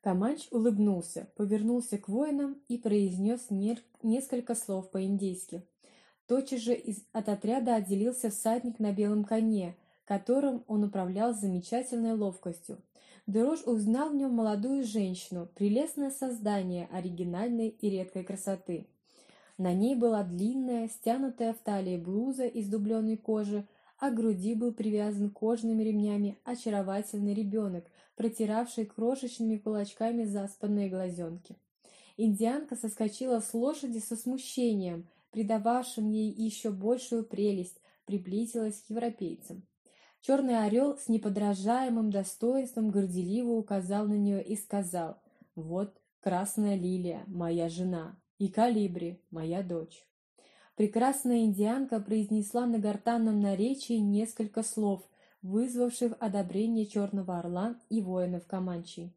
Каманч улыбнулся, повернулся к воинам и произнес несколько слов по-индейски. Тотчас же из, от отряда отделился всадник на белом коне, которым он управлял с замечательной ловкостью. Дорож узнал в нем молодую женщину, прелестное создание оригинальной и редкой красоты. На ней была длинная, стянутая в талии блуза из дубленой кожи, а к груди был привязан кожаными ремнями очаровательный ребенок, протиравший крошечными кулачками заспанные глазенки. Индианка соскочила с лошади со смущением, придававшим ей еще большую прелесть, приблизилась к европейцам. Черный орел с неподражаемым достоинством горделиво указал на нее и сказал «Вот красная лилия, моя жена, и калибри, моя дочь». Прекрасная индианка произнесла на гортанном наречии несколько слов, вызвавших одобрение Черного Орла и воинов Каманчи.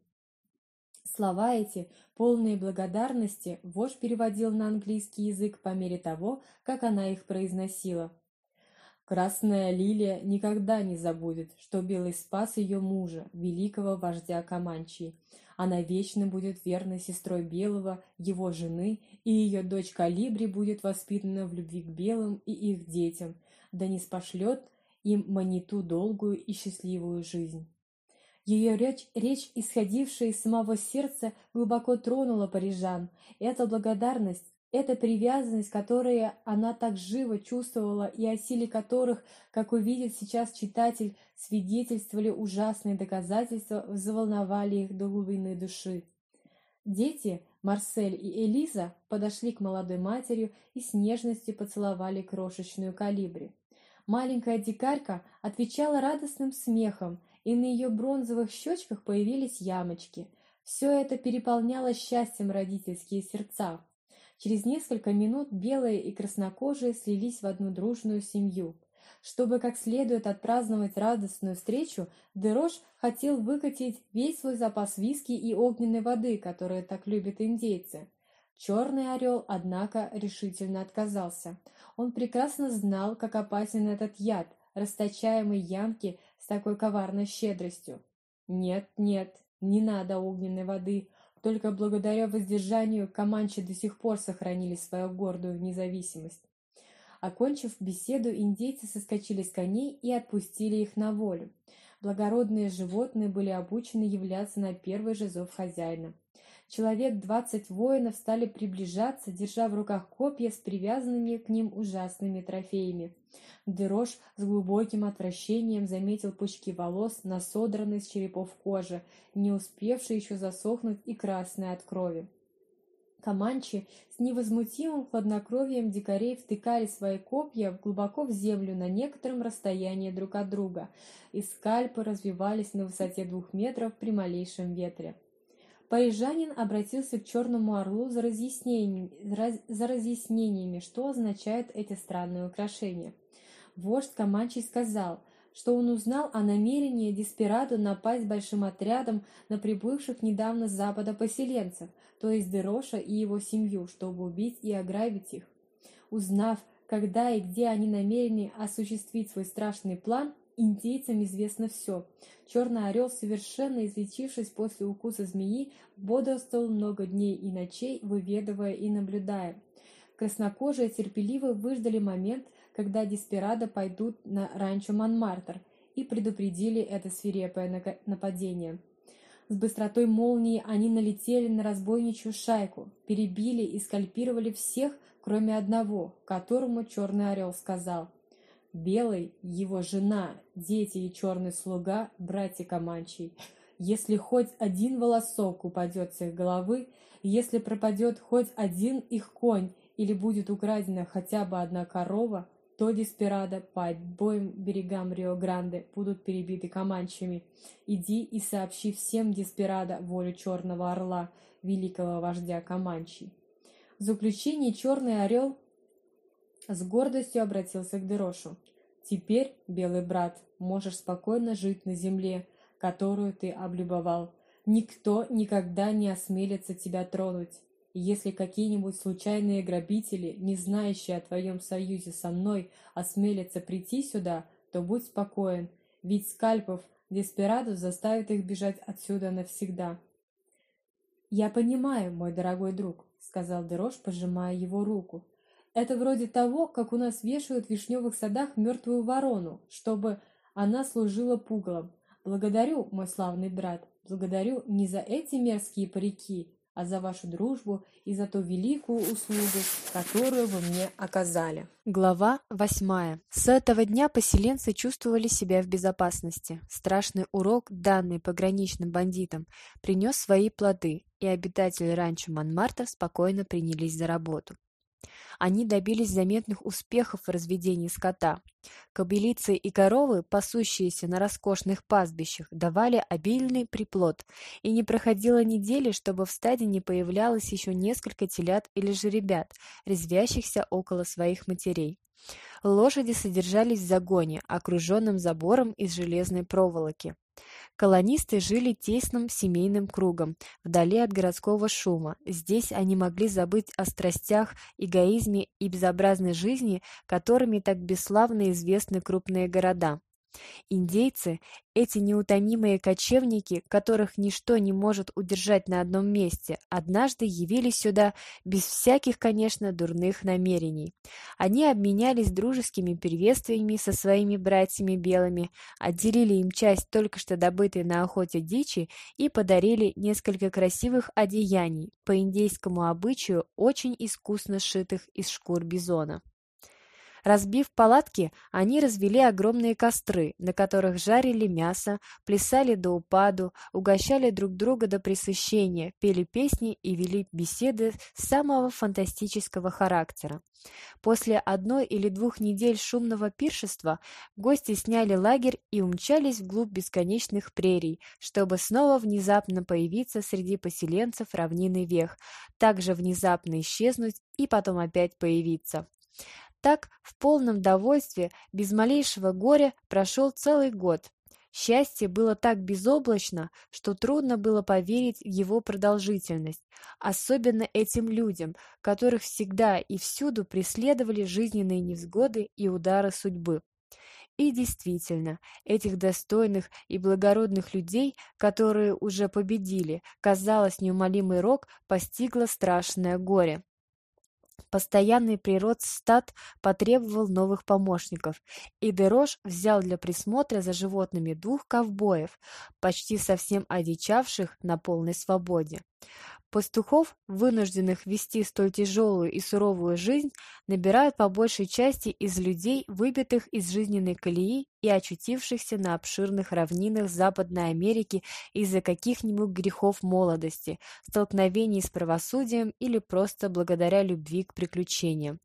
Слова эти, полные благодарности, вождь переводил на английский язык по мере того, как она их произносила. Красная лилия никогда не забудет, что Белый спас ее мужа, великого вождя Каманчи, она вечно будет верной сестрой Белого, его жены, и ее дочь Калибри будет воспитана в любви к Белым и их детям, да не спошлет им маниту долгую и счастливую жизнь. Ее речь, речь, исходившая из самого сердца, глубоко тронула парижан. Эта благодарность эта привязанность, которую она так живо чувствовала и о силе которых, как увидит сейчас читатель, свидетельствовали ужасные доказательства, взволновали их до глубины души. Дети, Марсель и Элиза, подошли к молодой матери и с нежностью поцеловали крошечную калибри. Маленькая дикарка отвечала радостным смехом, и на ее бронзовых щечках появились ямочки. Все это переполняло счастьем родительские сердца. Через несколько минут белые и краснокожие слились в одну дружную семью. Чтобы как следует отпраздновать радостную встречу, Дерош хотел выкатить весь свой запас виски и огненной воды, которые так любят индейцы. Черный орел, однако, решительно отказался. Он прекрасно знал, как опасен этот яд, расточаемый Янки с такой коварной щедростью. «Нет, нет, не надо огненной воды», только благодаря воздержанию команчи до сих пор сохранили свою гордую независимость. Окончив беседу, индейцы соскочили с коней и отпустили их на волю. Благородные животные были обучены являться на первый же зов хозяина. Человек двадцать воинов стали приближаться, держа в руках копья с привязанными к ним ужасными трофеями. Дерош с глубоким отвращением заметил пучки волос, насодранные с черепов кожи, не успевшие еще засохнуть и красные от крови. Команчи с невозмутимым хладнокровием дикарей втыкали свои копья глубоко в землю на некотором расстоянии друг от друга, и скальпы развивались на высоте двух метров при малейшем ветре. Парижанин обратился к Черному Орлу за разъяснениями, за разъяснениями, что означают эти странные украшения. Вождь Каманчи сказал, что он узнал о намерении Деспирадо напасть большим отрядом на прибывших недавно с запада поселенцев, то есть Дероша и его семью, чтобы убить и ограбить их. Узнав, когда и где они намерены осуществить свой страшный план, Индейцам известно все. Черный орел, совершенно излечившись после укуса змеи, бодрствовал много дней и ночей, выведывая и наблюдая. Краснокожие терпеливо выждали момент, когда Деспирадо пойдут на ранчо Монмартр, и предупредили это свирепое нападение. С быстротой молнии они налетели на разбойничью шайку, перебили и скальпировали всех, кроме одного, которому Черный Орел сказал Белый — его жена, дети и черный слуга — братья Каманчий. Если хоть один волосок упадет с их головы, если пропадет хоть один их конь или будет украдена хотя бы одна корова, то Деспирадо по обоим берегам Рио-Гранде будут перебиты команчами. Иди и сообщи всем Деспирадо волю Черного Орла, великого вождя Команчи. В заключение Черный Орел с гордостью обратился к Дерошу. «Теперь, белый брат, можешь спокойно жить на земле, которую ты облюбовал. Никто никогда не осмелится тебя тронуть. Если какие-нибудь случайные грабители, не знающие о твоем союзе со мной, осмелятся прийти сюда, то будь спокоен, ведь скальпов Деспирадо заставит их бежать отсюда навсегда». «Я понимаю, мой дорогой друг», — сказал Дерош, пожимая его руку. «Это вроде того, как у нас вешают в вишневых садах мертвую ворону, чтобы она служила пугалом. Благодарю, мой славный брат, благодарю не за эти мерзкие парики, а за вашу дружбу и за ту великую услугу, которую вы мне оказали. Глава восьмая. С этого дня поселенцы чувствовали себя в безопасности. Страшный урок, данный пограничным бандитам, принес свои плоды, и обитатели ранчо Монмартр спокойно принялись за работу они добились заметных успехов в разведении скота. Кобылицы и коровы, пасущиеся на роскошных пастбищах, давали обильный приплод, и не проходило недели, чтобы в стаде не появлялось еще несколько телят или жеребят, резвящихся около своих матерей. Лошади содержались в загоне, окруженном забором из железной проволоки. Колонисты жили тесным семейным кругом, вдали от городского шума. Здесь они могли забыть о страстях, эгоизме и безобразной жизни, которыми так бесславно известны крупные города. Индейцы, эти неутомимые кочевники, которых ничто не может удержать на одном месте, однажды явились сюда без всяких, конечно, дурных намерений. Они обменялись дружескими приветствиями со своими братьями белыми, отделили им часть только что добытой на охоте дичи и подарили несколько красивых одеяний, по индейскому обычаю очень искусно сшитых из шкур бизона. Разбив палатки, они развели огромные костры, на которых жарили мясо, плясали до упаду, угощали друг друга до пресыщения, пели песни и вели беседы самого фантастического характера. После одной или двух недель шумного пиршества гости сняли лагерь и умчались вглубь бесконечных прерий, чтобы снова внезапно появиться среди поселенцев равнины Вех, также внезапно исчезнуть и потом опять появиться. Так, в полном довольстве, без малейшего горя, прошел целый год. Счастье было так безоблачно, что трудно было поверить в его продолжительность, особенно этим людям, которых всегда и всюду преследовали жизненные невзгоды и удары судьбы. И действительно, этих достойных и благородных людей, которые уже победили, казалось, неумолимый рок постигло страшное горе. Постоянный прирост стад потребовал новых помощников, и Дерош взял для присмотра за животными двух ковбоев, почти совсем одичавших на полной свободе. Пастухов, вынужденных вести столь тяжелую и суровую жизнь, набирают по большей части из людей, выбитых из жизненной колеи и очутившихся на обширных равнинах Западной Америки из-за каких-нибудь грехов молодости, столкновений с правосудием или просто благодаря любви к приключениям.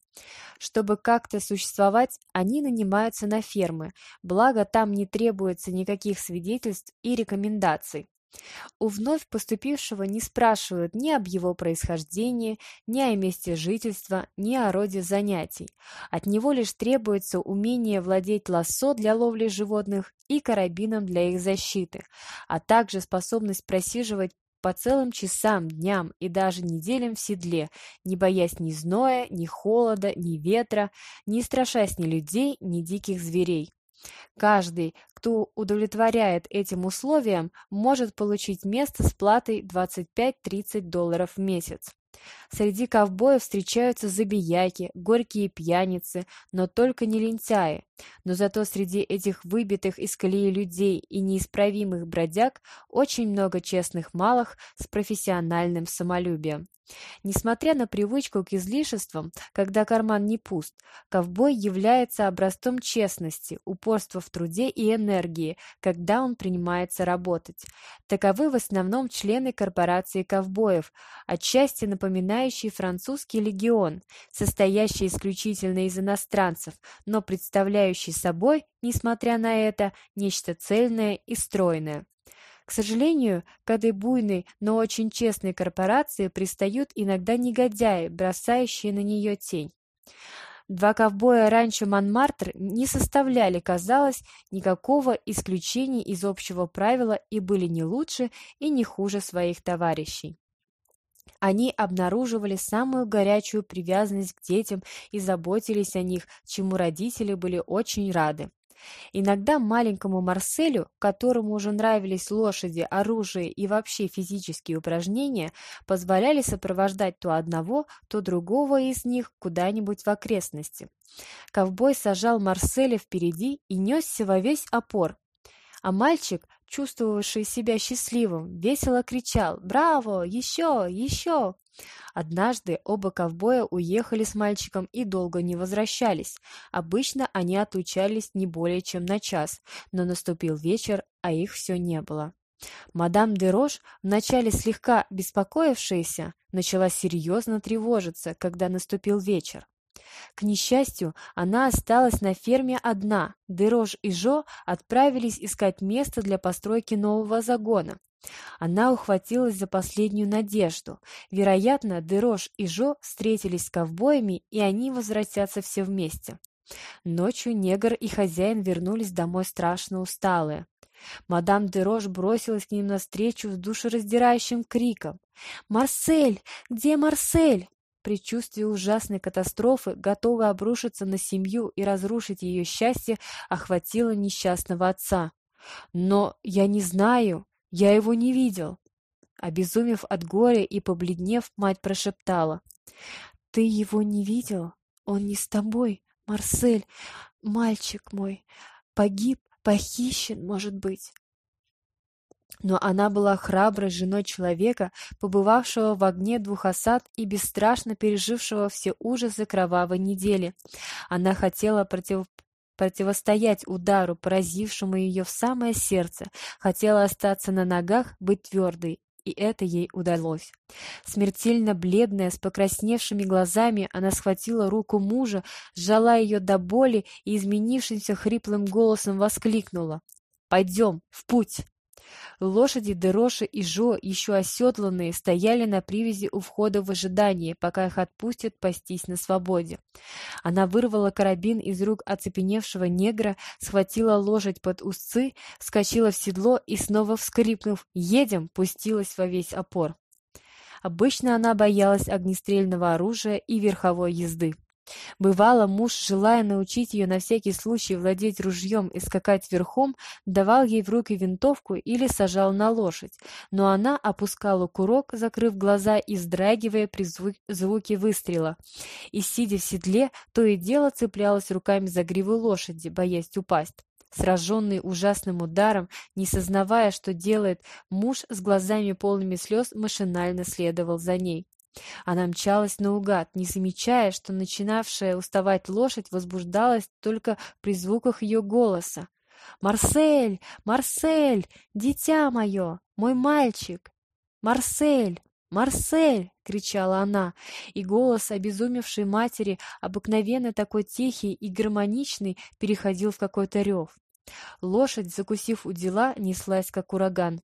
Чтобы как-то существовать, они нанимаются на фермы, благо там не требуется никаких свидетельств и рекомендаций. У вновь поступившего не спрашивают ни об его происхождении, ни о месте жительства, ни о роде занятий. От него лишь требуется умение владеть лассо для ловли животных и карабином для их защиты, а также способность просиживать по целым часам, дням и даже неделям в седле, не боясь ни зноя, ни холода, ни ветра, не страшась ни людей, ни диких зверей. Каждый, кто удовлетворяет этим условиям, может получить место с платой 25-30 долларов в месяц. Среди ковбоев встречаются забияки, горькие пьяницы, но только не лентяи. Но зато среди этих выбитых из колеи людей и неисправимых бродяг очень много честных малых с профессиональным самолюбием. Несмотря на привычку к излишествам, когда карман не пуст, ковбой является образцом честности, упорства в труде и энергии, когда он принимается работать. Таковы в основном члены корпорации ковбоев, отчасти напоминающие французский легион, состоящий исключительно из иностранцев, но представляющий собой, несмотря на это, нечто цельное и стройное. К сожалению, к этой буйной, но очень честной корпорации пристают иногда негодяи, бросающие на нее тень. Два ковбоя раньше Монмартр не составляли, казалось, никакого исключения из общего правила и были не лучше и не хуже своих товарищей. Они обнаруживали самую горячую привязанность к детям и заботились о них, чему родители были очень рады. Иногда маленькому Марселю, которому уже нравились лошади, оружие и вообще физические упражнения, позволяли сопровождать то одного, то другого из них куда-нибудь в окрестности. Ковбой сажал Марселя впереди и несся во весь опор, а мальчик, чувствовавший себя счастливым, весело кричал «Браво! Еще! Еще!». Однажды оба ковбоя уехали с мальчиком и долго не возвращались. Обычно они отлучались не более чем на час, но наступил вечер, а их все не было. Мадам де Рош, вначале слегка беспокоившаяся, начала серьезно тревожиться, когда наступил вечер. К несчастью, она осталась на ферме одна. Дерош и Жо отправились искать место для постройки нового загона. Она ухватилась за последнюю надежду. Вероятно, Дерош и Жо встретились с ковбоями, и они возвратятся все вместе. Ночью негр и хозяин вернулись домой страшно усталые. Мадам Дерош бросилась к ним навстречу с душераздирающим криком. «Марсель! Где Марсель?» Предчувствие ужасной катастрофы, готовой обрушиться на семью и разрушить ее счастье, охватило несчастного отца. «Но я не знаю, я его не видел!» Обезумев от горя и побледнев, мать прошептала. «Ты его не видел? Он не с тобой, Марсель, мальчик мой. Погиб, похищен, может быть. Но она была храброй женой человека, побывавшего в огне двух осад и бесстрашно пережившего все ужасы кровавой недели. Она хотела против противостоять удару, поразившему ее в самое сердце, хотела остаться на ногах, быть твердой, и это ей удалось. Смертельно бледная, с покрасневшими глазами, она схватила руку мужа, сжала ее до боли и изменившимся хриплым голосом воскликнула «Пойдем, в путь!» Лошади Дероша и Жо, еще оседланные, стояли на привязи у входа в ожидании, пока их отпустят пастись на свободе. Она вырвала карабин из рук оцепеневшего негра, схватила лошадь под узцы, вскочила в седло и, снова вскрикнув «Едем!», пустилась во весь опор. Обычно она боялась огнестрельного оружия и верховой езды. Бывало, муж, желая научить ее на всякий случай владеть ружьем и скакать верхом, давал ей в руки винтовку или сажал на лошадь, но она опускала курок, закрыв глаза и вздрагивая при зву звуке выстрела. И, сидя в седле, то и дело цеплялась руками за гриву лошади, боясь упасть. Сраженный ужасным ударом, не сознавая, что делает, муж с глазами полными слез машинально следовал за ней. Она мчалась наугад, не замечая, что начинавшая уставать лошадь возбуждалась только при звуках ее голоса. «Марсель! Марсель! Дитя мое! Мой мальчик! Марсель! Марсель!» — кричала она, и голос обезумевшей матери, обыкновенно такой тихий и гармоничный, переходил в какой-то рев. Лошадь, закусив у дела, неслась, как ураган.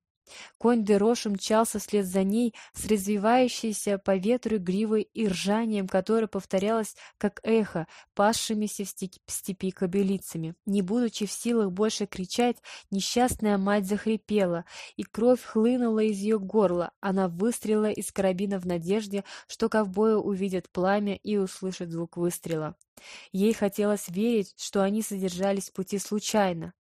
Конь Дерош мчался вслед за ней с развивающейся по ветру гривой и ржанием, которое повторялось как эхо, пасшимися в степи кобылицами. Не будучи в силах больше кричать, несчастная мать захрипела, и кровь хлынула из ее горла. Она выстрелила из карабина в надежде, что ковбои увидят пламя и услышат звук выстрела. Ей хотелось верить, что они содержались в пути случайно.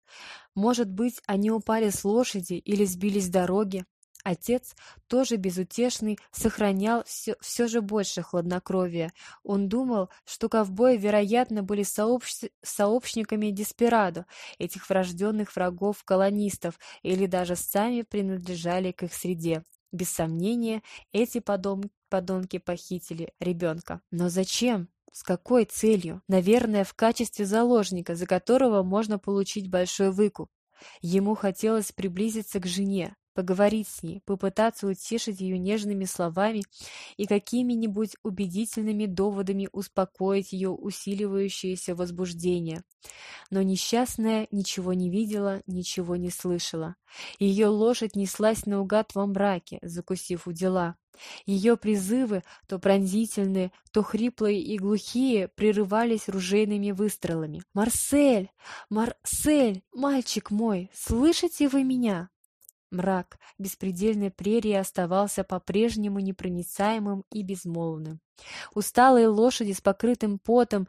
Может быть, они упали с лошади или сбились с дороги. Отец, тоже безутешный, сохранял все, все же больше хладнокровия. Он думал, что ковбои, вероятно, были сообщ... сообщниками Деспирадо, этих врожденных врагов-колонистов, или даже сами принадлежали к их среде. Без сомнения, эти подон... подонки похитили ребенка. Но зачем? С какой целью? Наверное, в качестве заложника, за которого можно получить большой выкуп. Ему хотелось приблизиться к жене, поговорить с ней, попытаться утешить ее нежными словами и какими-нибудь убедительными доводами успокоить ее усиливающееся возбуждение. Но несчастная ничего не видела, ничего не слышала. Ее лошадь неслась наугад во мраке, закусив у дела. Ее призывы, то пронзительные, то хриплые и глухие, прерывались ружейными выстрелами. «Марсель! Марсель! Мальчик мой! Слышите вы меня?» Мрак беспредельной прерии оставался по-прежнему непроницаемым и безмолвным. Усталые лошади с покрытым потом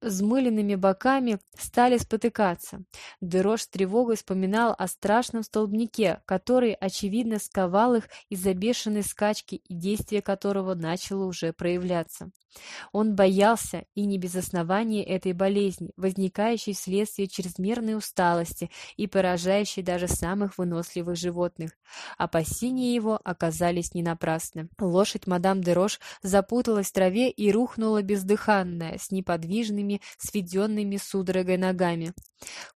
взмыленными боками стали спотыкаться. Дерош с тревогой вспоминал о страшном столбнике, который, очевидно, сковал их из-за бешеной скачки и действие которого начало уже проявляться. Он боялся, и не без основания этой болезни, возникающей вследствие чрезмерной усталости и поражающей даже самых выносливых животных. Опасения его оказались не напрасны. Лошадь мадам де Рош запуталась в траве и рухнула бездыханная, с неподвижными, сведенными судорогой ногами.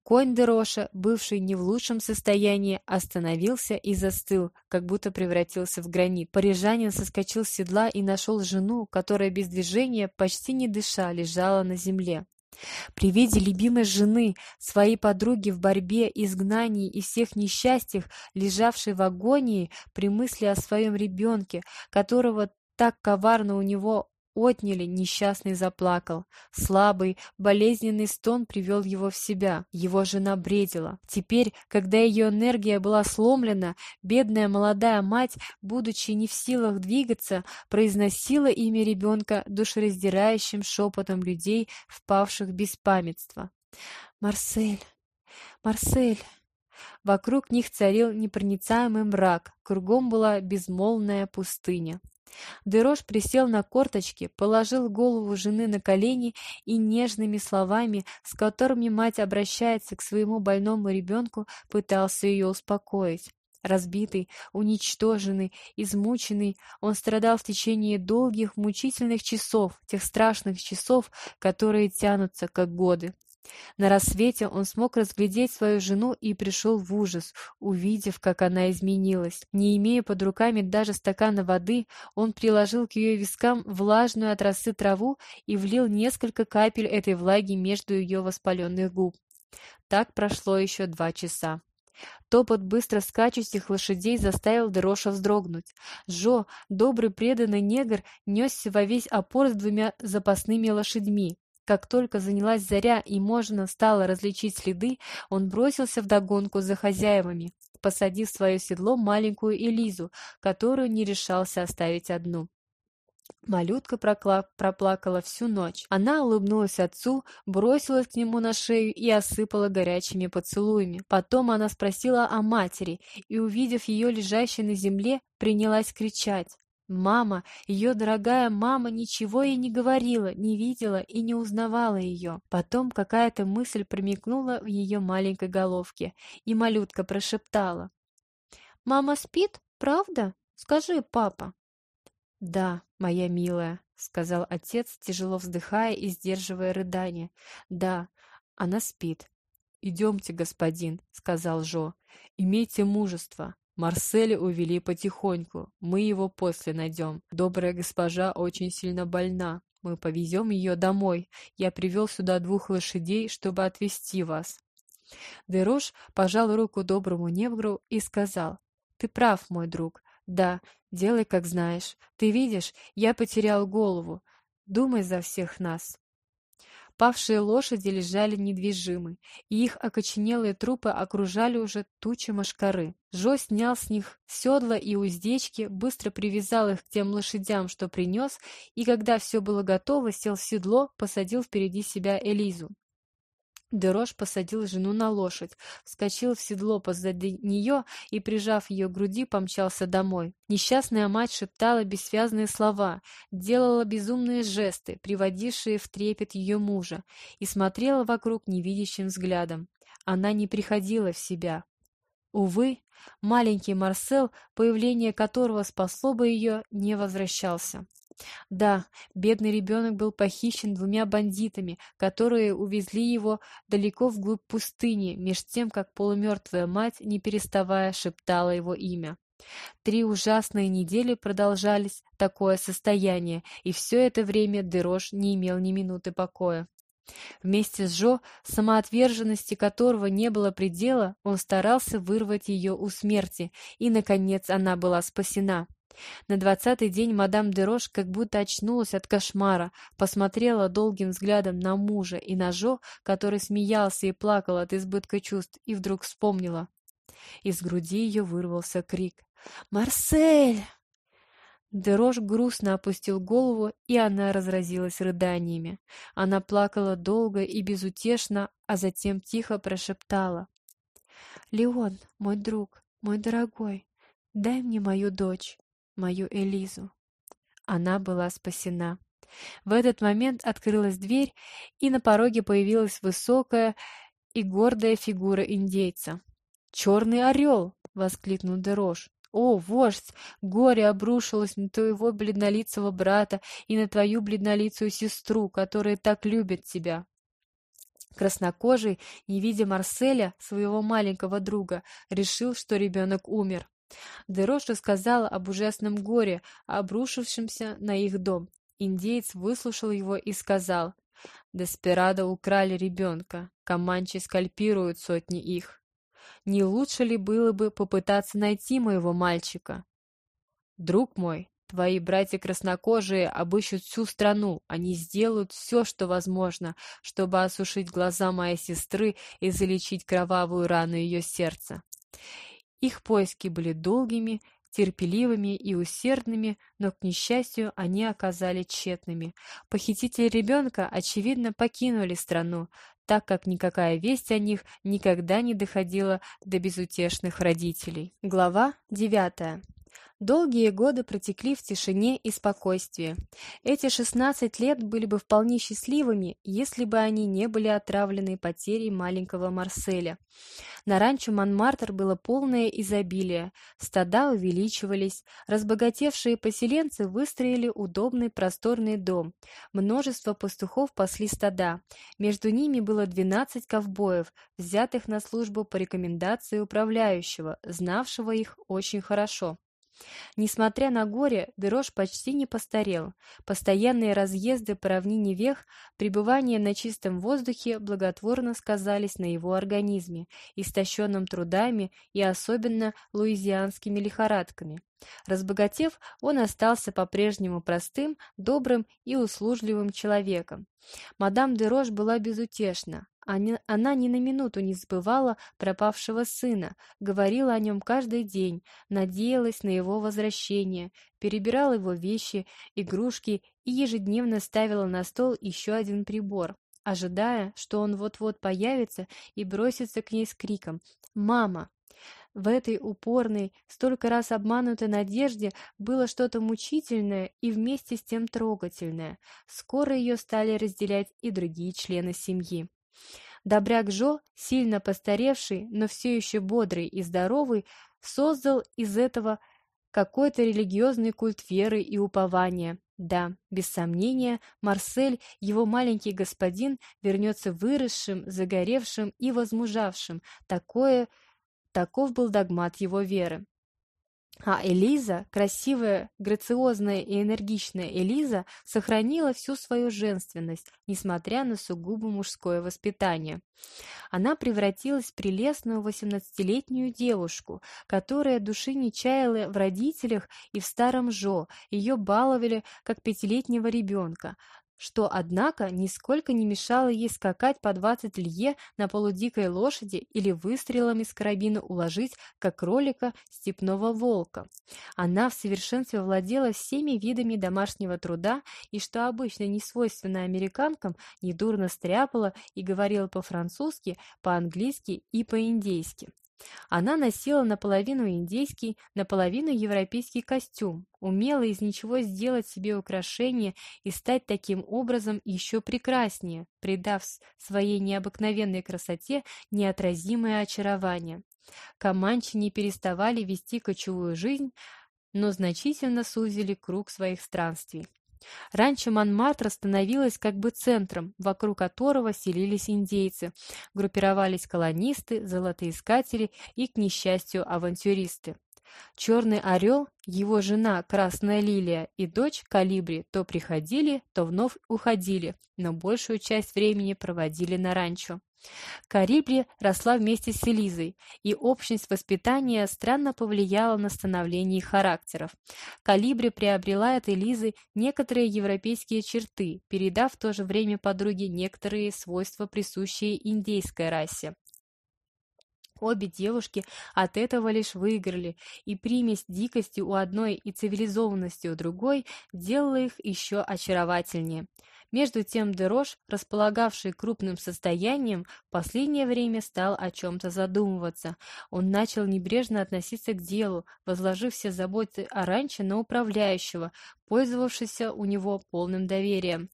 Конь Дероша, бывший не в лучшем состоянии, остановился и застыл, как будто превратился в гранит. Парижанин соскочил с седла и нашел жену, которая без движения, почти не дыша, лежала на земле. При виде любимой жены, своей подруги в борьбе, изгнании и всех несчастьях, лежавшей в агонии, при мысли о своем ребенке, которого так коварно у него отняли, несчастный заплакал. Слабый, болезненный стон привел его в себя. Его жена бредила. Теперь, когда ее энергия была сломлена, бедная молодая мать, будучи не в силах двигаться, произносила имя ребенка душераздирающим шепотом людей, впавших в беспамятство. «Марсель! Марсель!» Вокруг них царил непроницаемый мрак, кругом была безмолвная пустыня. Дерош присел на корточки, положил голову жены на колени и нежными словами, с которыми мать обращается к своему больному ребенку, пытался ее успокоить. Разбитый, уничтоженный, измученный, он страдал в течение долгих, мучительных часов, тех страшных часов, которые тянутся, как годы. На рассвете он смог разглядеть свою жену и пришел в ужас, увидев, как она изменилась. Не имея под руками даже стакана воды, он приложил к ее вискам влажную от росы траву и влил несколько капель этой влаги между ее воспаленных губ. Так прошло еще два часа. Топот быстро скачущих лошадей заставил Дероша вздрогнуть. Жо, добрый преданный негр, несся во весь опор с двумя запасными лошадьми. Как только занялась заря и можно стало различить следы, он бросился в догонку за хозяевами, посадив в свое седло маленькую Элизу, которую не решался оставить одну. Малютка проплакала всю ночь. Она улыбнулась отцу, бросилась к нему на шею и осыпала горячими поцелуями. Потом она спросила о матери и, увидев ее лежащей на земле, принялась кричать. Мама, ее дорогая мама ничего ей не говорила, не видела и не узнавала ее. Потом какая-то мысль промелькнула в ее маленькой головке, и малютка прошептала. «Мама спит, правда? Скажи, папа». «Да, моя милая», — сказал отец, тяжело вздыхая и сдерживая рыдание. «Да, она спит». «Идемте, господин», — сказал Жо. «Имейте мужество. Марселя увели потихоньку. Мы его после найдем. Добрая госпожа очень сильно больна. Мы повезем ее домой. Я привел сюда двух лошадей, чтобы отвезти вас. Дерош пожал руку доброму негру и сказал, «Ты прав, мой друг. Да, делай, как знаешь. Ты видишь, я потерял голову. Думай за всех нас». Павшие лошади лежали недвижимы, и их окоченелые трупы окружали уже тучи мошкары. Жо снял с них седла и уздечки, быстро привязал их к тем лошадям, что принес, и когда все было готово, сел в седло, посадил впереди себя Элизу. Дерош посадил жену на лошадь, вскочил в седло позади нее и, прижав ее к груди, помчался домой. Несчастная мать шептала бессвязные слова, делала безумные жесты, приводившие в трепет ее мужа, и смотрела вокруг невидящим взглядом. Она не приходила в себя. Увы, маленький Марсел, появление которого спасло бы ее, не возвращался. Да, бедный ребенок был похищен двумя бандитами, которые увезли его далеко вглубь пустыни, меж тем, как полумертвая мать, не переставая, шептала его имя. Три ужасные недели продолжались такое состояние, и все это время Дерош не имел ни минуты покоя. Вместе с Жо, самоотверженности которого не было предела, он старался вырвать ее у смерти, и, наконец, она была спасена. На двадцатый день мадам Дерош как будто очнулась от кошмара, посмотрела долгим взглядом на мужа и на Жо, который смеялся и плакал от избытка чувств, и вдруг вспомнила. Из груди ее вырвался крик. «Марсель!» Дерош грустно опустил голову, и она разразилась рыданиями. Она плакала долго и безутешно, а затем тихо прошептала. «Леон, мой друг, мой дорогой, дай мне мою дочь, мою Элизу». Она была спасена. В этот момент открылась дверь, и на пороге появилась высокая и гордая фигура индейца. «Черный орел!» — воскликнул Дерош. «О, вождь! Горе обрушилось на твоего бледнолицего брата и на твою бледнолицую сестру, которые так любят тебя!» Краснокожий, не видя Марселя, своего маленького друга, решил, что ребенок умер. Дерош рассказал об ужасном горе, обрушившемся на их дом. Индеец выслушал его и сказал, «Деспирадо украли ребенка, команчи скальпируют сотни их не лучше ли было бы попытаться найти моего мальчика? Друг мой, твои братья краснокожие обыщут всю страну, они сделают все, что возможно, чтобы осушить глаза моей сестры и залечить кровавую рану ее сердца. Их поиски были долгими, терпеливыми и усердными, но, к несчастью, они оказались тщетными. Похитители ребенка, очевидно, покинули страну, так как никакая весть о них никогда не доходила до безутешных родителей. Глава девятая. Долгие годы протекли в тишине и спокойствии. Эти 16 лет были бы вполне счастливыми, если бы они не были отравлены потерей маленького Марселя. На ранчо Монмартр было полное изобилие, стада увеличивались, разбогатевшие поселенцы выстроили удобный просторный дом, множество пастухов пасли стада, между ними было 12 ковбоев, взятых на службу по рекомендации управляющего, знавшего их очень хорошо. Несмотря на горе, Дерош почти не постарел. Постоянные разъезды по равнине Вех, пребывание на чистом воздухе благотворно сказались на его организме, истощенном трудами и особенно луизианскими лихорадками. Разбогатев, он остался по-прежнему простым, добрым и услужливым человеком. Мадам де Рош была безутешна. Она ни на минуту не забывала пропавшего сына, говорила о нем каждый день, надеялась на его возвращение, перебирала его вещи, игрушки и ежедневно ставила на стол еще один прибор, ожидая, что он вот-вот появится и бросится к ней с криком «Мама!». В этой упорной, столько раз обманутой надежде было что-то мучительное и вместе с тем трогательное. Скоро ее стали разделять и другие члены семьи. Добряк Жо, сильно постаревший, но все еще бодрый и здоровый, создал из этого какой-то религиозный культ веры и упования. Да, без сомнения, Марсель, его маленький господин, вернется выросшим, загоревшим и возмужавшим. Такое, таков был догмат его веры. А Элиза, красивая, грациозная и энергичная Элиза, сохранила всю свою женственность, несмотря на сугубо мужское воспитание. Она превратилась в прелестную восемнадцатилетнюю девушку, которая души не чаяла в родителях и в старом Жо, ее баловали как пятилетнего ребенка, что, однако, нисколько не мешало ей скакать по двадцать лье на полудикой лошади или выстрелами с карабина уложить, как кролика, степного волка. Она в совершенстве владела всеми видами домашнего труда и, что обычно не свойственно американкам, недурно стряпала и говорила по-французски, по-английски и по-индейски. Она носила наполовину индейский, наполовину европейский костюм, умела из ничего сделать себе украшение и стать таким образом еще прекраснее, придав своей необыкновенной красоте неотразимое очарование. Команчи не переставали вести кочевую жизнь, но значительно сузили круг своих странствий. Раньше Монмартр становилась как бы центром, вокруг которого селились индейцы, группировались колонисты, золотоискатели и, к несчастью, авантюристы. Черный орел, его жена Красная Лилия и дочь Калибри то приходили, то вновь уходили, но большую часть времени проводили на ранчо. Карибри росла вместе с Элизой, и общность воспитания странно повлияла на становление их характеров. Калибри приобрела от Элизы некоторые европейские черты, передав в то же время подруге некоторые свойства, присущие индейской расе. Обе девушки от этого лишь выиграли, и примесь дикости у одной и цивилизованности у другой делала их еще очаровательнее. Между тем Дерош, располагавший крупным состоянием, в последнее время стал о чем-то задумываться. Он начал небрежно относиться к делу, возложив все заботы о ранче на управляющего, пользовавшийся у него полным доверием.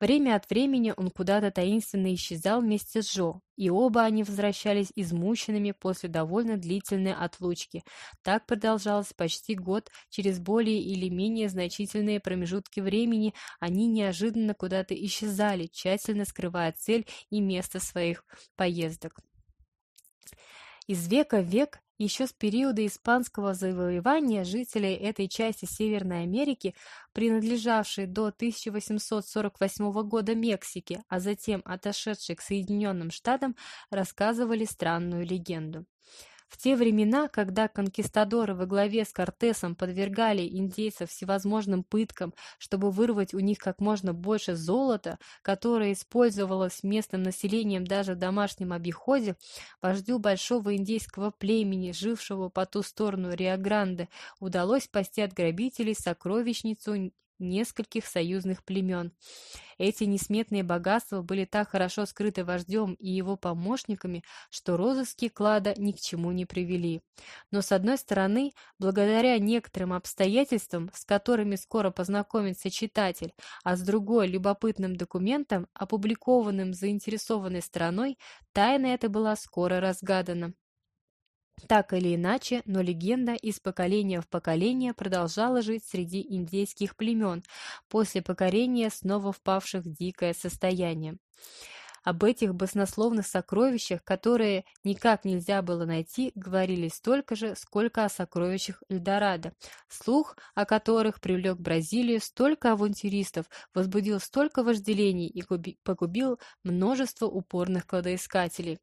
Время от времени он куда-то таинственно исчезал вместе с Джо, и оба они возвращались измученными после довольно длительной отлучки. Так продолжалось почти год, через более или менее значительные промежутки времени они неожиданно куда-то исчезали, тщательно скрывая цель и место своих поездок. Из века в век еще с периода испанского завоевания жители этой части Северной Америки, принадлежавшей до 1848 года Мексике, а затем отошедшей к Соединенным Штатам, рассказывали странную легенду. В те времена, когда конкистадоры во главе с Кортесом подвергали индейцев всевозможным пыткам, чтобы вырвать у них как можно больше золота, которое использовалось местным населением даже в домашнем обиходе, вождю большого индейского племени, жившего по ту сторону Рио-Гранде, удалось спасти от грабителей сокровищницу нескольких союзных племен. Эти несметные богатства были так хорошо скрыты вождем и его помощниками, что розыски клада ни к чему не привели. Но с одной стороны, благодаря некоторым обстоятельствам, с которыми скоро познакомится читатель, а с другой любопытным документам, опубликованным заинтересованной стороной, тайна эта была скоро разгадана. Так или иначе, но легенда из поколения в поколение продолжала жить среди индейских племен, после покорения снова впавших в дикое состояние. Об этих баснословных сокровищах, которые никак нельзя было найти, говорили столько же, сколько о сокровищах Эльдорадо. Слух, о которых привлек Бразилию столько авантюристов, возбудил столько вожделений и погубил множество упорных кладоискателей.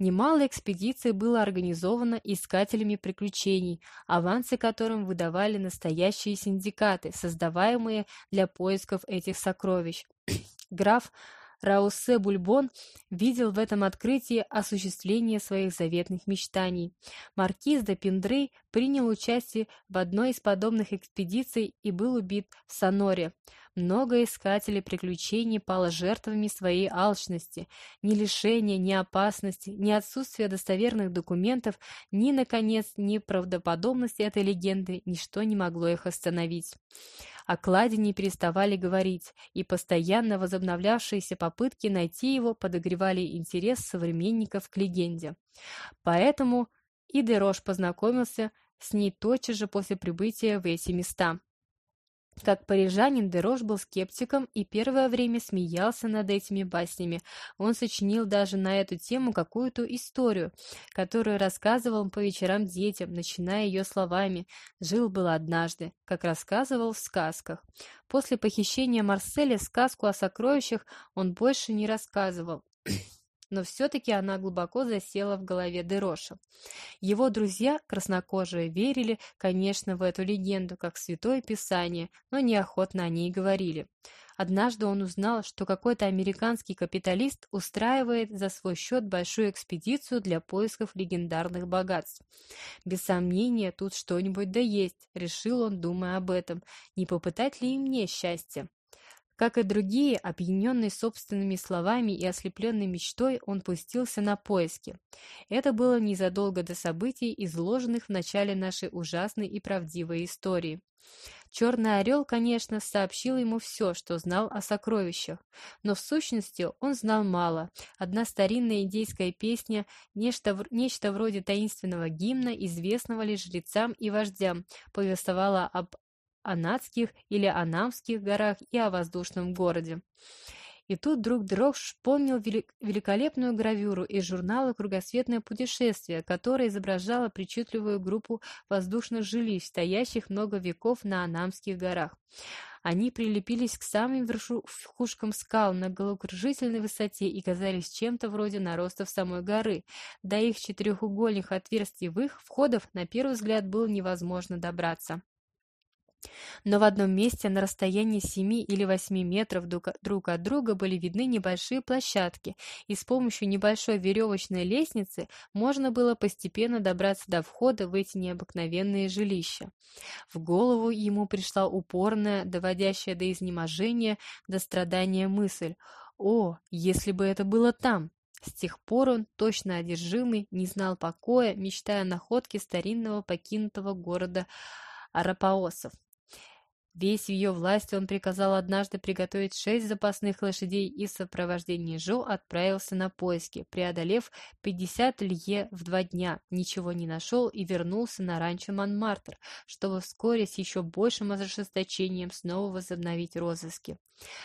Немало экспедиций было организовано искателями приключений, авансы которым выдавали настоящие синдикаты, создаваемые для поисков этих сокровищ. Граф Раусе Бульбон видел в этом открытии осуществление своих заветных мечтаний. Маркиз де Пиндры принял участие в одной из подобных экспедиций и был убит в Соноре. Много искателей приключений пало жертвами своей алчности. Ни лишения, ни опасности, ни отсутствие достоверных документов, ни, наконец, ни правдоподобности этой легенды, ничто не могло их остановить. О кладе не переставали говорить, и постоянно возобновлявшиеся попытки найти его подогревали интерес современников к легенде. Поэтому и Дерош познакомился с ней тотчас же после прибытия в эти места. Как парижанин, Дерош был скептиком и первое время смеялся над этими баснями. Он сочинил даже на эту тему какую-то историю, которую рассказывал по вечерам детям, начиная ее словами «Жил-был однажды», как рассказывал в сказках. После похищения Марселя сказку о сокровищах он больше не рассказывал но все-таки она глубоко засела в голове Дероша. Его друзья, краснокожие, верили, конечно, в эту легенду, как в Святое Писание, но неохотно о ней говорили. Однажды он узнал, что какой-то американский капиталист устраивает за свой счет большую экспедицию для поисков легендарных богатств. Без сомнения, тут что-нибудь да есть, решил он, думая об этом. Не попытать ли и мне счастье? Как и другие, опьяненный собственными словами и ослепленный мечтой, он пустился на поиски. Это было незадолго до событий, изложенных в начале нашей ужасной и правдивой истории. Черный орел, конечно, сообщил ему все, что знал о сокровищах, но в сущности он знал мало. Одна старинная индейская песня, нечто, нечто вроде таинственного гимна, известного лишь жрецам и вождям, повествовала об Анадских или Анамских горах и о воздушном городе. И тут друг Дрог вспомнил великолепную гравюру из журнала «Кругосветное путешествие», которая изображала причудливую группу воздушных жилищ, стоящих много веков на Анамских горах. Они прилепились к самым верхушкам скал на головокружительной высоте и казались чем-то вроде наростов самой горы. До их четырехугольных отверстий в их входов на первый взгляд было невозможно добраться. Но в одном месте на расстоянии семи или восьми метров друг от друга были видны небольшие площадки, и с помощью небольшой веревочной лестницы можно было постепенно добраться до входа в эти необыкновенные жилища. В голову ему пришла упорная, доводящая до изнеможения, до страдания мысль «О, если бы это было там!» С тех пор он, точно одержимый, не знал покоя, мечтая о находке старинного покинутого города Арапаосов. Весь в ее власти он приказал однажды приготовить шесть запасных лошадей и в сопровождении Жо отправился на поиски, преодолев 50 лье в два дня, ничего не нашел и вернулся на ранчо Монмартр, чтобы вскоре с еще большим ожесточением снова возобновить розыски.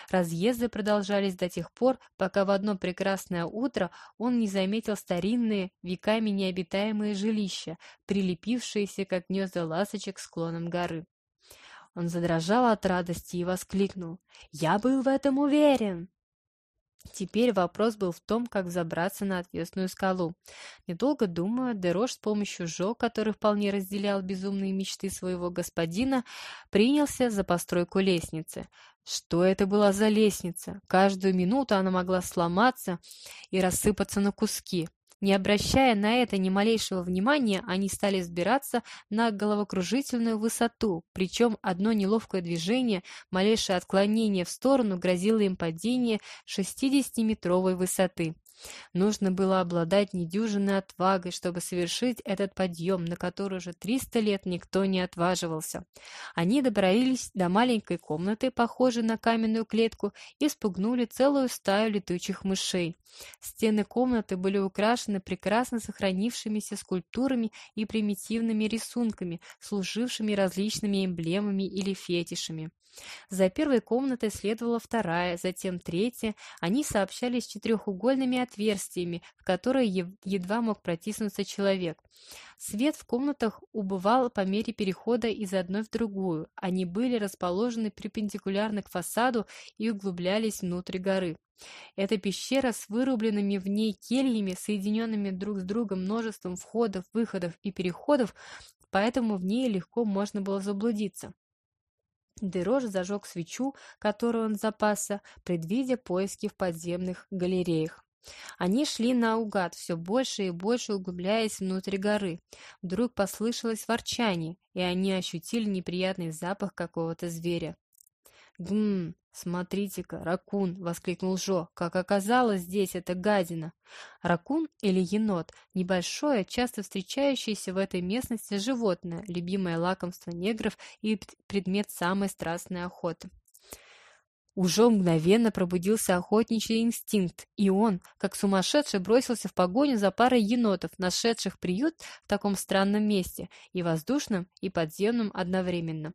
Разъезды продолжались до тех пор, пока в одно прекрасное утро он не заметил старинные, веками необитаемые жилища, прилепившиеся, как гнезда ласточек, к склонам горы. Он задрожал от радости и воскликнул. «Я был в этом уверен!» Теперь вопрос был в том, как забраться на отвесную скалу. Недолго думая, Дерош с помощью Жо, который вполне разделял безумные мечты своего господина, принялся за постройку лестницы. Что это была за лестница? Каждую минуту она могла сломаться и рассыпаться на куски. Не обращая на это ни малейшего внимания, они стали взбираться на головокружительную высоту, причем одно неловкое движение, малейшее отклонение в сторону грозило им падение 60-метровой высоты. Нужно было обладать недюжинной отвагой, чтобы совершить этот подъем, на который уже 300 лет никто не отваживался. Они добрались до маленькой комнаты, похожей на каменную клетку, и спугнули целую стаю летучих мышей. Стены комнаты были украшены прекрасно сохранившимися скульптурами и примитивными рисунками, служившими различными эмблемами или фетишами. За первой комнатой следовала вторая, затем третья. Они сообщались четырехугольными отверстиями, в которые едва мог протиснуться человек. Свет в комнатах убывал по мере перехода из одной в другую. Они были расположены перпендикулярно к фасаду и углублялись внутрь горы. Эта пещера с вырубленными в ней кельями, соединенными друг с другом множеством входов, выходов и переходов, поэтому в ней легко можно было заблудиться. Дерош зажег свечу, которую он запасся, предвидя поиски в подземных галереях. Они шли наугад, все больше и больше углубляясь внутрь горы. Вдруг послышалось ворчание, и они ощутили неприятный запах какого-то зверя. «Гм, смотрите-ка, ракун!» — воскликнул Жо. «Как оказалось здесь эта гадина!» Ракун или енот — небольшое, часто встречающееся в этой местности животное, любимое лакомство негров и предмет самой страстной охоты. Уже мгновенно пробудился охотничий инстинкт, и он, как сумасшедший, бросился в погоню за парой енотов, нашедших приют в таком странном месте, и воздушном, и подземном одновременно.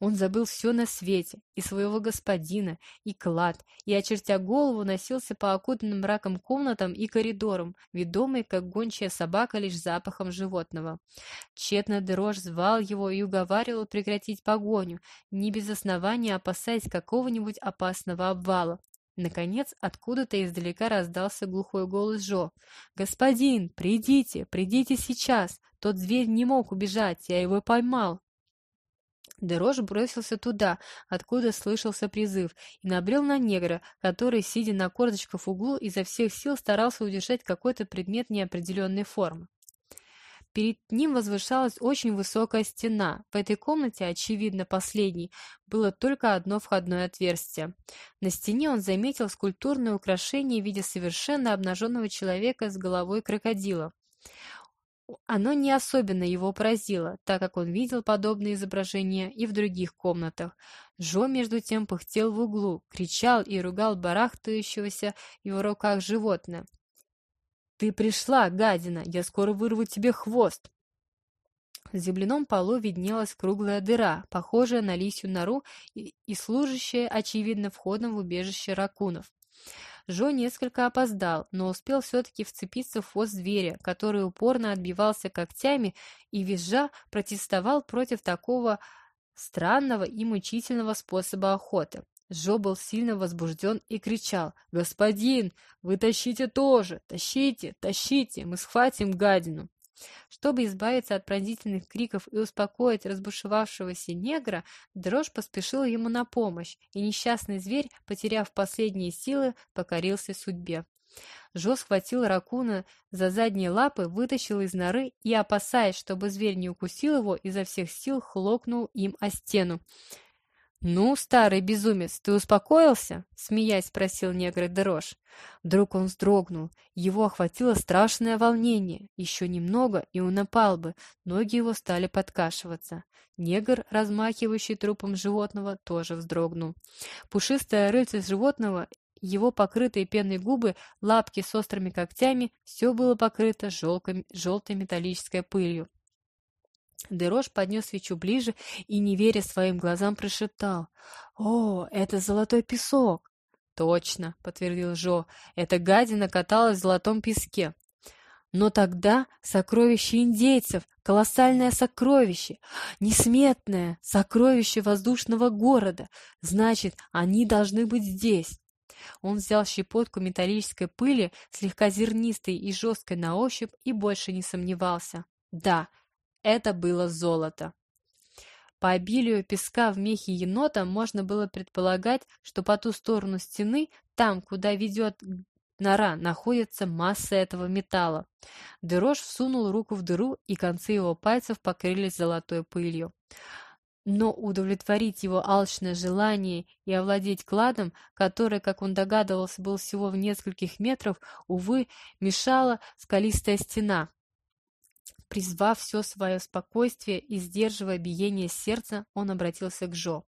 Он забыл все на свете, и своего господина, и клад, и, очертя голову, носился по окутанным мраком комнатам и коридорам, ведомый, как гончая собака, лишь запахом животного. Тщетно дрожь звал его и уговаривал прекратить погоню, не без основания опасаясь какого-нибудь опасного обвала. Наконец, откуда-то издалека раздался глухой голос Жо. «Господин, придите, придите сейчас! Тот зверь не мог убежать, я его поймал!» Дерош бросился туда, откуда слышался призыв, и набрел на негра, который, сидя на корточках в углу, изо всех сил старался удержать какой-то предмет неопределенной формы. Перед ним возвышалась очень высокая стена. В этой комнате, очевидно, последней, было только одно входное отверстие. На стене он заметил скульптурное украшение в виде совершенно обнаженного человека с головой крокодила. Оно не особенно его поразило, так как он видел подобные изображения и в других комнатах. Жо, между тем, пыхтел в углу, кричал и ругал барахтающегося в его руках животное. «Ты пришла, гадина! Я скоро вырву тебе хвост!» В земляном полу виднелась круглая дыра, похожая на лисью нору и, служащая, очевидно, входом в убежище ракунов. Жо несколько опоздал, но успел все-таки вцепиться в хвост зверя, который упорно отбивался когтями и, визжа, протестовал против такого странного и мучительного способа охоты. Жо был сильно возбужден и кричал «Господин, вы тащите тоже! Тащите, тащите! Мы схватим гадину!» Чтобы избавиться от пронзительных криков и успокоить разбушевавшегося негра, дрожь поспешила ему на помощь, и несчастный зверь, потеряв последние силы, покорился судьбе. Жо схватил ракуна за задние лапы, вытащил из норы и, опасаясь, чтобы зверь не укусил его, изо всех сил хлопнул им о стену. «Ну, старый безумец, ты успокоился?» — смеясь спросил негр Дерош. Вдруг он вздрогнул. Его охватило страшное волнение. Еще немного, и он напал бы. Ноги его стали подкашиваться. Негр, размахивающий трупом животного, тоже вздрогнул. Пушистое рыльце животного его покрытые пеной губы, лапки с острыми когтями — все было покрыто желтой металлической пылью. Дерош поднес свечу ближе и, не веря своим глазам, прошептал. «О, это золотой песок!» «Точно!» — подтвердил Жо. «Эта гадина каталась в золотом песке. Но тогда сокровище индейцев, колоссальное сокровище, несметное сокровище воздушного города. Значит, они должны быть здесь. Он взял щепотку металлической пыли, слегка зернистой и жесткой на ощупь, и больше не сомневался. Да, это было золото. По обилию песка в мехе енота можно было предполагать, что по ту сторону стены, там, куда ведет нора, находится масса этого металла. Дерош всунул руку в дыру, и концы его пальцев покрылись золотой пылью но удовлетворить его алчное желание и овладеть кладом, который, как он догадывался, был всего в нескольких метрах, увы, мешала скалистая стена. Призвав все свое спокойствие и сдерживая биение сердца, он обратился к Жо.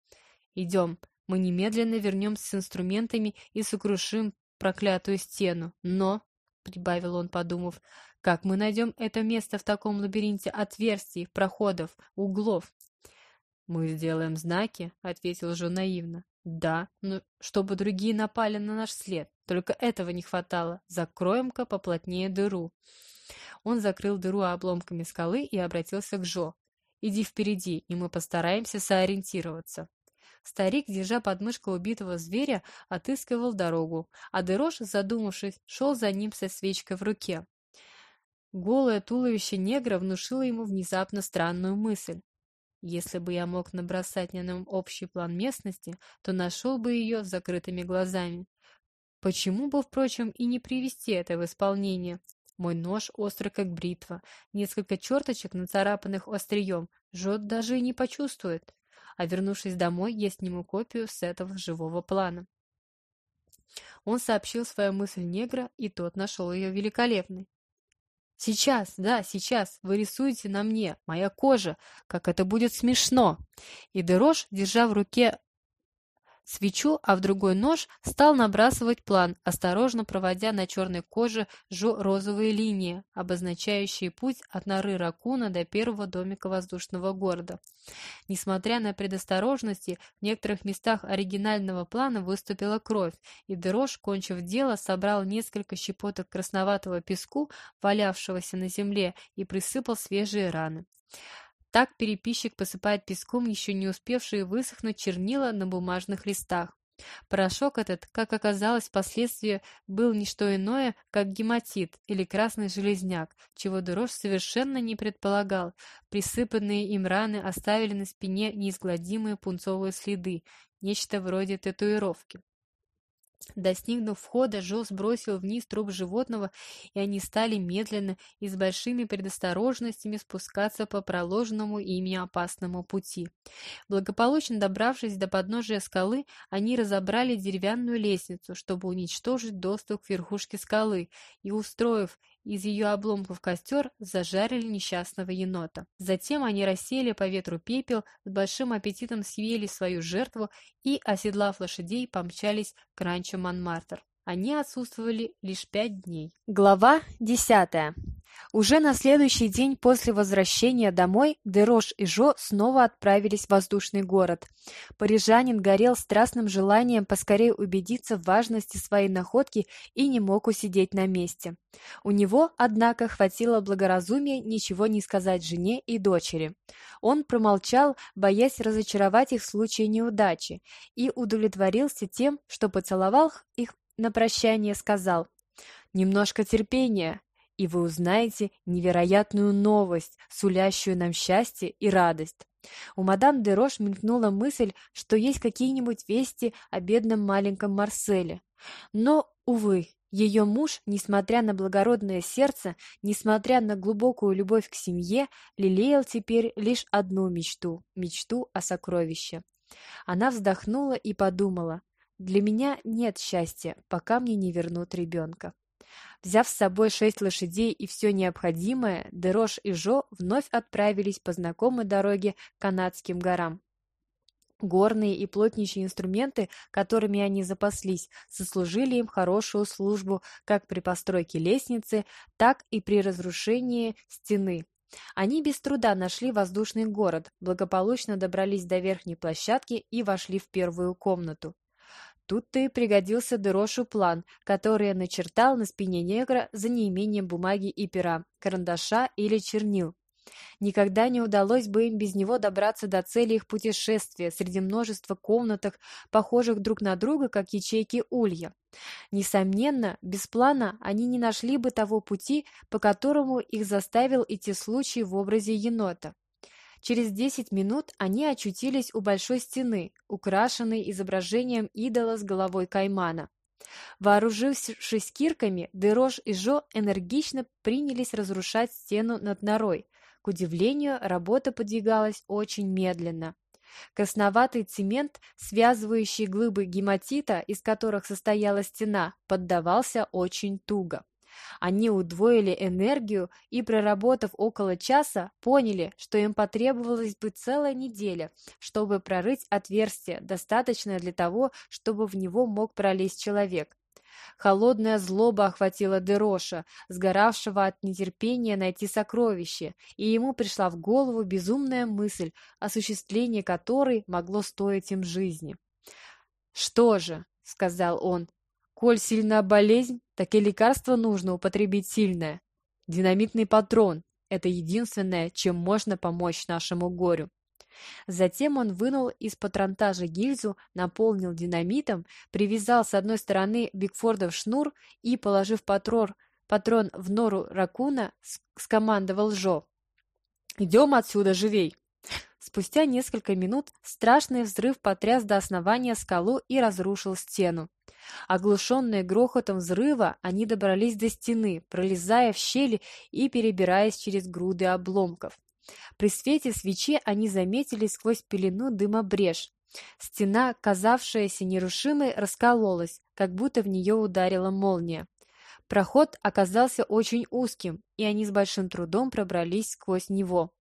«Идем, мы немедленно вернемся с инструментами и сокрушим проклятую стену. Но, — прибавил он, подумав, — как мы найдем это место в таком лабиринте отверстий, проходов, углов? «Мы сделаем знаки», — ответил Жо наивно. «Да, но чтобы другие напали на наш след. Только этого не хватало. Закроем-ка поплотнее дыру». Он закрыл дыру обломками скалы и обратился к Жо. «Иди впереди, и мы постараемся сориентироваться». Старик, держа подмышку убитого зверя, отыскивал дорогу, а Дерош, задумавшись, шел за ним со свечкой в руке. Голое туловище негра внушило ему внезапно странную мысль. Если бы я мог набросать на нем общий план местности, то нашел бы ее с закрытыми глазами. Почему бы, впрочем, и не привести это в исполнение? Мой нож острый, как бритва. Несколько черточек, нацарапанных острием, жжет даже и не почувствует. А вернувшись домой, я сниму копию с этого живого плана. Он сообщил свою мысль негра, и тот нашел ее великолепной. Сейчас, да, сейчас, вы рисуете на мне, моя кожа, как это будет смешно. И Дерош, держа в руке свечу, а в другой нож, стал набрасывать план, осторожно проводя на черной коже розовые линии, обозначающие путь от норы Ракуна до первого домика воздушного города. Несмотря на предосторожности, в некоторых местах оригинального плана выступила кровь, и Дерош, кончив дело, собрал несколько щепоток красноватого песку, валявшегося на земле, и присыпал свежие раны. Так переписчик посыпает песком еще не успевшие высохнуть чернила на бумажных листах. Порошок этот, как оказалось впоследствии, был не что иное, как гематит или красный железняк, чего Дурош совершенно не предполагал. Присыпанные им раны оставили на спине неизгладимые пунцовые следы, нечто вроде татуировки. Достигнув входа, Жо сбросил вниз труп животного, и они стали медленно и с большими предосторожностями спускаться по проложенному ими опасному пути. Благополучно добравшись до подножия скалы, они разобрали деревянную лестницу, чтобы уничтожить доступ к верхушке скалы, и, устроив из ее обломков костер, зажарили несчастного енота. Затем они рассеяли по ветру пепел, с большим аппетитом съели свою жертву и, оседлав лошадей, помчались к ранчо Монмартр. Они отсутствовали лишь пять дней. Глава десятая. Уже на следующий день после возвращения домой Дерош и Жо снова отправились в воздушный город. Парижанин горел страстным желанием поскорее убедиться в важности своей находки и не мог усидеть на месте. У него, однако, хватило благоразумия ничего не сказать жене и дочери. Он промолчал, боясь разочаровать их в случае неудачи, и удовлетворился тем, что поцеловал их на прощание, сказал «Немножко терпения, и вы узнаете невероятную новость, сулящую нам счастье и радость. У мадам де Рош мелькнула мысль, что есть какие-нибудь вести о бедном маленьком Марселе. Но, увы, ее муж, несмотря на благородное сердце, несмотря на глубокую любовь к семье, лелеял теперь лишь одну мечту – мечту о сокровище. Она вздохнула и подумала, «Для меня нет счастья, пока мне не вернут ребенка». Взяв с собой шесть лошадей и все необходимое, Дерош и Жо вновь отправились по знакомой дороге к канадским горам. Горные и плотничьи инструменты, которыми они запаслись, сослужили им хорошую службу как при постройке лестницы, так и при разрушении стены. Они без труда нашли воздушный город, благополучно добрались до верхней площадки и вошли в первую комнату. Тут-то и пригодился Дерошу план, который начертал на спине негра за неимением бумаги и пера, карандаша или чернил. Никогда не удалось бы им без него добраться до цели их путешествия среди множества комнаток, похожих друг на друга, как ячейки улья. Несомненно, без плана они не нашли бы того пути, по которому их заставил идти случай в образе енота. Через десять минут они очутились у большой стены, украшенной изображением идола с головой каймана. Вооружившись кирками, Дерош и Жо энергично принялись разрушать стену над норой, к удивлению, работа подвигалась очень медленно. Красноватый цемент, связывающий глыбы гематита, из которых состояла стена, поддавался очень туго. Они удвоили энергию и, проработав около часа, поняли, что им потребовалась бы целая неделя, чтобы прорыть отверстие, достаточное для того, чтобы в него мог пролезть человек. Холодная злоба охватила Дероша, сгоравшего от нетерпения найти сокровище, и ему пришла в голову безумная мысль, осуществление которой могло стоить им жизни. «Что же?» — сказал он. «Коль сильна болезнь, так и лекарство нужно употребить сильное. Динамитный патрон — это единственное, чем можно помочь нашему горю. Затем он вынул из патронтажа гильзу, наполнил динамитом, привязал с одной стороны Бигфорда в шнур и, положив патрон, патрон в нору ракуна, скомандовал Жо. «Идем отсюда живей!» Спустя несколько минут страшный взрыв потряс до основания скалу и разрушил стену. Оглушенные грохотом взрыва, они добрались до стены, пролезая в щели и перебираясь через груды обломков. При свете свечи они заметили сквозь пелену дыма брешь. Стена, казавшаяся нерушимой, раскололась, как будто в нее ударила молния. Проход оказался очень узким, и они с большим трудом пробрались сквозь него.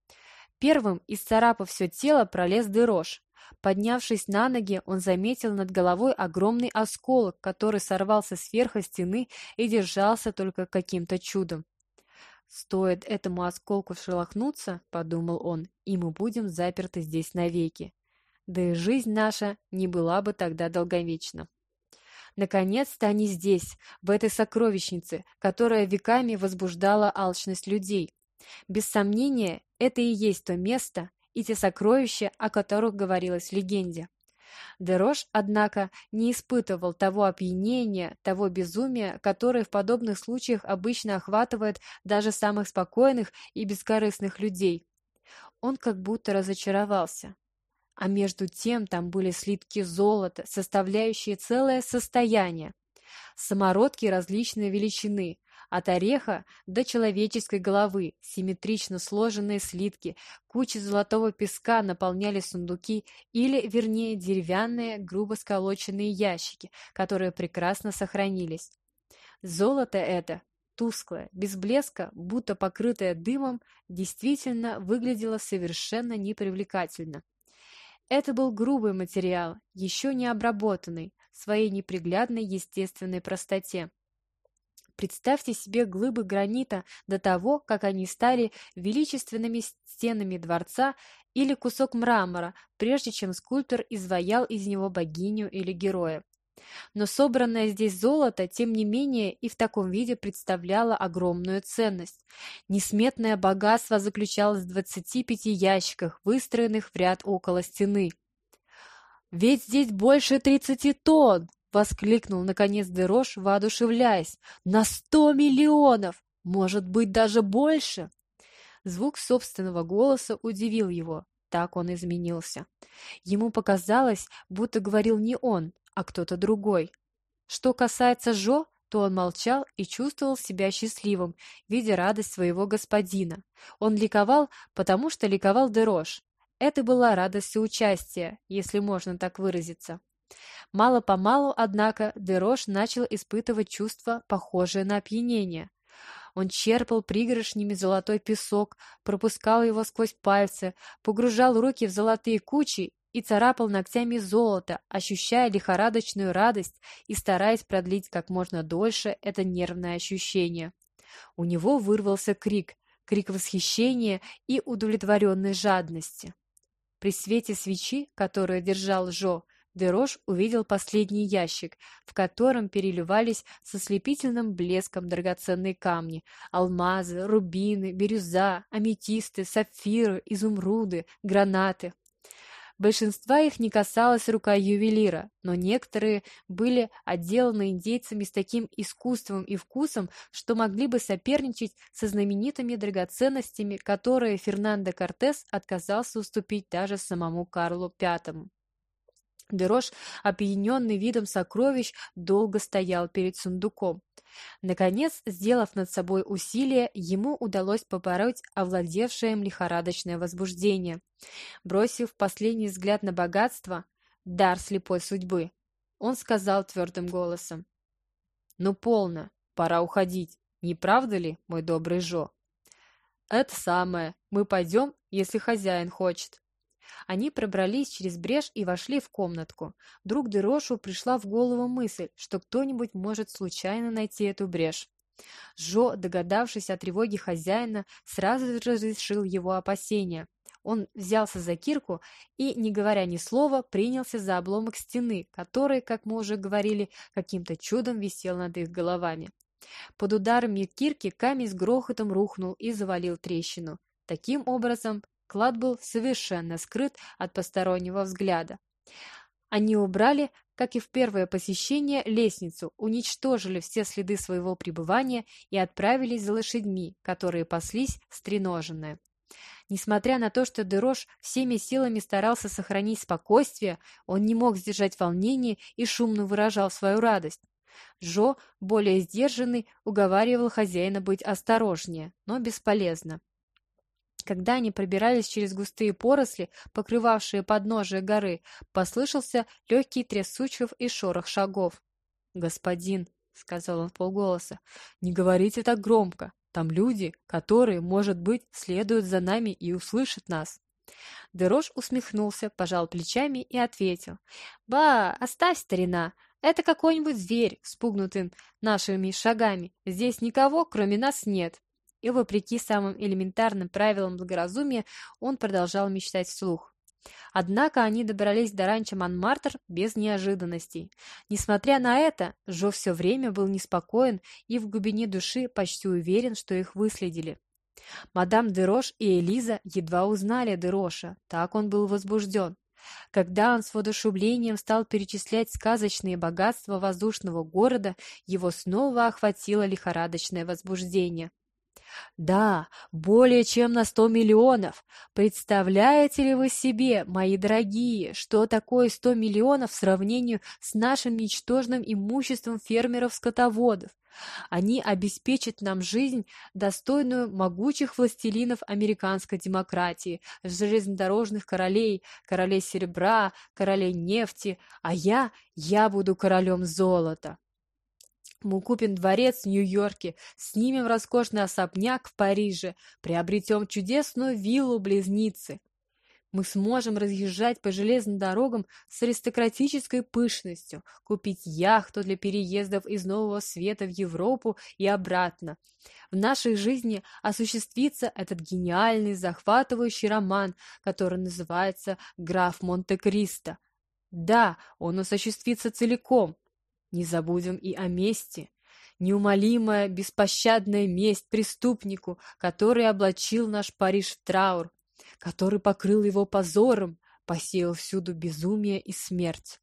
Первым, исцарапав все тело, пролез дырож. Поднявшись на ноги, он заметил над головой огромный осколок, который сорвался сверху стены и держался только каким-то чудом. «Стоит этому осколку шелохнуться, — подумал он, — и мы будем заперты здесь навеки. Да и жизнь наша не была бы тогда долговечна». Наконец-то они здесь, в этой сокровищнице, которая веками возбуждала алчность людей. Без сомнения, это и есть то место и те сокровища, о которых говорилось в легенде. Дерош, однако, не испытывал того опьянения, того безумия, которое в подобных случаях обычно охватывает даже самых спокойных и бескорыстных людей. Он как будто разочаровался. А между тем там были слитки золота, составляющие целое состояние. Самородки различной величины, от ореха до человеческой головы, симметрично сложенные слитки, кучи золотого песка наполняли сундуки или, вернее, деревянные, грубо сколоченные ящики, которые прекрасно сохранились. Золото это, тусклое, без блеска, будто покрытое дымом, действительно выглядело совершенно непривлекательно. Это был грубый материал, еще не обработанный, своей неприглядной естественной простоте. Представьте себе глыбы гранита до того, как они стали величественными стенами дворца или кусок мрамора, прежде чем скульптор изваял из него богиню или героя. Но собранное здесь золото, тем не менее, и в таком виде представляло огромную ценность. Несметное богатство заключалось в 25 ящиках, выстроенных в ряд около стены. «Ведь здесь больше 30 тонн!» — воскликнул, наконец, Дерош, воодушевляясь. «На сто миллионов! Может быть, даже больше!» Звук собственного голоса удивил его. Так он изменился. Ему показалось, будто говорил не он, а кто-то другой. Что касается Жо, то он молчал и чувствовал себя счастливым, видя радость своего господина. Он ликовал, потому что ликовал Дерош. Это была радость участия, если можно так выразиться. Мало-помалу, однако, Дерош начал испытывать чувство, похожее на опьянение. Он черпал пригоршнями золотой песок, пропускал его сквозь пальцы, погружал руки в золотые кучи и царапал ногтями золото, ощущая лихорадочную радость и стараясь продлить как можно дольше это нервное ощущение. У него вырвался крик, крик восхищения и удовлетворенной жадности. При свете свечи, которую держал Жо, Дерош увидел последний ящик, в котором переливались со слепительным блеском драгоценные камни — алмазы, рубины, бирюза, аметисты, сапфиры, изумруды, гранаты. Большинства их не касалась рука ювелира, но некоторые были отделаны индейцами с таким искусством и вкусом, что могли бы соперничать со знаменитыми драгоценностями, которые Фернандо Кортес отказался уступить даже самому Карлу V. Дерош, опьяненный видом сокровищ, долго стоял перед сундуком. Наконец, сделав над собой усилие, ему удалось побороть овладевшее им лихорадочное возбуждение. Бросив последний взгляд на богатство, дар слепой судьбы, он сказал твердым голосом. «Ну, полно, пора уходить, не правда ли, мой добрый Жо?» «Это самое, мы пойдем, если хозяин хочет». Они пробрались через брешь и вошли в комнатку. Вдруг Дерошу пришла в голову мысль, что кто-нибудь может случайно найти эту брешь. Жо, догадавшись о тревоге хозяина, сразу же разрешил его опасения. Он взялся за кирку и, не говоря ни слова, принялся за обломок стены, который, как мы уже говорили, каким-то чудом висел над их головами. Под ударами кирки камень с грохотом рухнул и завалил трещину. Таким образом, Клад был совершенно скрыт от постороннего взгляда. Они убрали, как и в первое посещение, лестницу, уничтожили все следы своего пребывания и отправились за лошадьми, которые паслись стреноженные. Несмотря на то, что Дерош всеми силами старался сохранить спокойствие, он не мог сдержать волнение и шумно выражал свою радость. Жо, более сдержанный, уговаривал хозяина быть осторожнее, но бесполезно. Когда они пробирались через густые поросли, покрывавшие подножие горы, послышался легкий треск и шорох шагов. «Господин», — сказал он полголоса, — «не говорите так громко. Там люди, которые, может быть, следуют за нами и услышат нас». Дерош усмехнулся, пожал плечами и ответил. «Ба, оставь, старина, это какой-нибудь зверь, спугнутый нашими шагами. Здесь никого, кроме нас, нет и, вопреки самым элементарным правилам благоразумия, он продолжал мечтать вслух. Однако они добрались до ранчо Монмартр без неожиданностей. Несмотря на это, Жо все время был неспокоен и в глубине души почти уверен, что их выследили. Мадам Дерош и Элиза едва узнали Дероша, так он был возбужден. Когда он с воодушевлением стал перечислять сказочные богатства воздушного города, его снова охватило лихорадочное возбуждение. Да, более чем на сто миллионов. Представляете ли вы себе, мои дорогие, что такое сто миллионов в сравнении с нашим ничтожным имуществом фермеров-скотоводов? Они обеспечат нам жизнь, достойную могучих властелинов американской демократии, железнодорожных королей, королей серебра, королей нефти, а я, я буду королем золота. Мы купим дворец в Нью-Йорке, снимем роскошный особняк в Париже, приобретем чудесную виллу-близницы. Мы сможем разъезжать по железным дорогам с аристократической пышностью, купить яхту для переездов из Нового Света в Европу и обратно. В нашей жизни осуществится этот гениальный, захватывающий роман, который называется «Граф Монте-Кристо». Да, он осуществится целиком, не забудем и о мести. Неумолимая, беспощадная месть преступнику, который облачил наш Париж в траур, который покрыл его позором, посеял всюду безумие и смерть.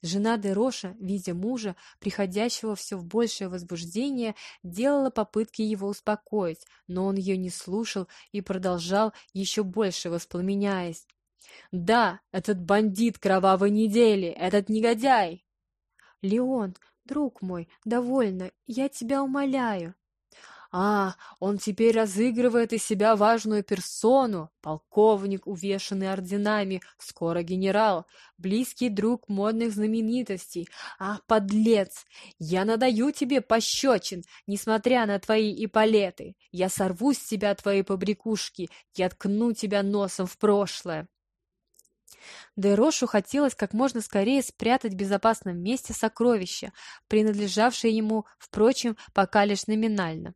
Жена Дероша, видя мужа, приходящего все в большее возбуждение, делала попытки его успокоить, но он ее не слушал и продолжал, еще больше воспламеняясь. «Да, этот бандит кровавой недели, этот негодяй!» «Леон, друг мой, довольно, я тебя умоляю!» А, он теперь разыгрывает из себя важную персону, полковник, увешанный орденами, скоро генерал, близкий друг модных знаменитостей. Ах, подлец! Я надаю тебе пощечин, несмотря на твои иполеты. Я сорву с тебя твои побрякушки, я ткну тебя носом в прошлое. Дерошу хотелось как можно скорее спрятать в безопасном месте сокровища, принадлежавшие ему, впрочем, пока лишь номинально.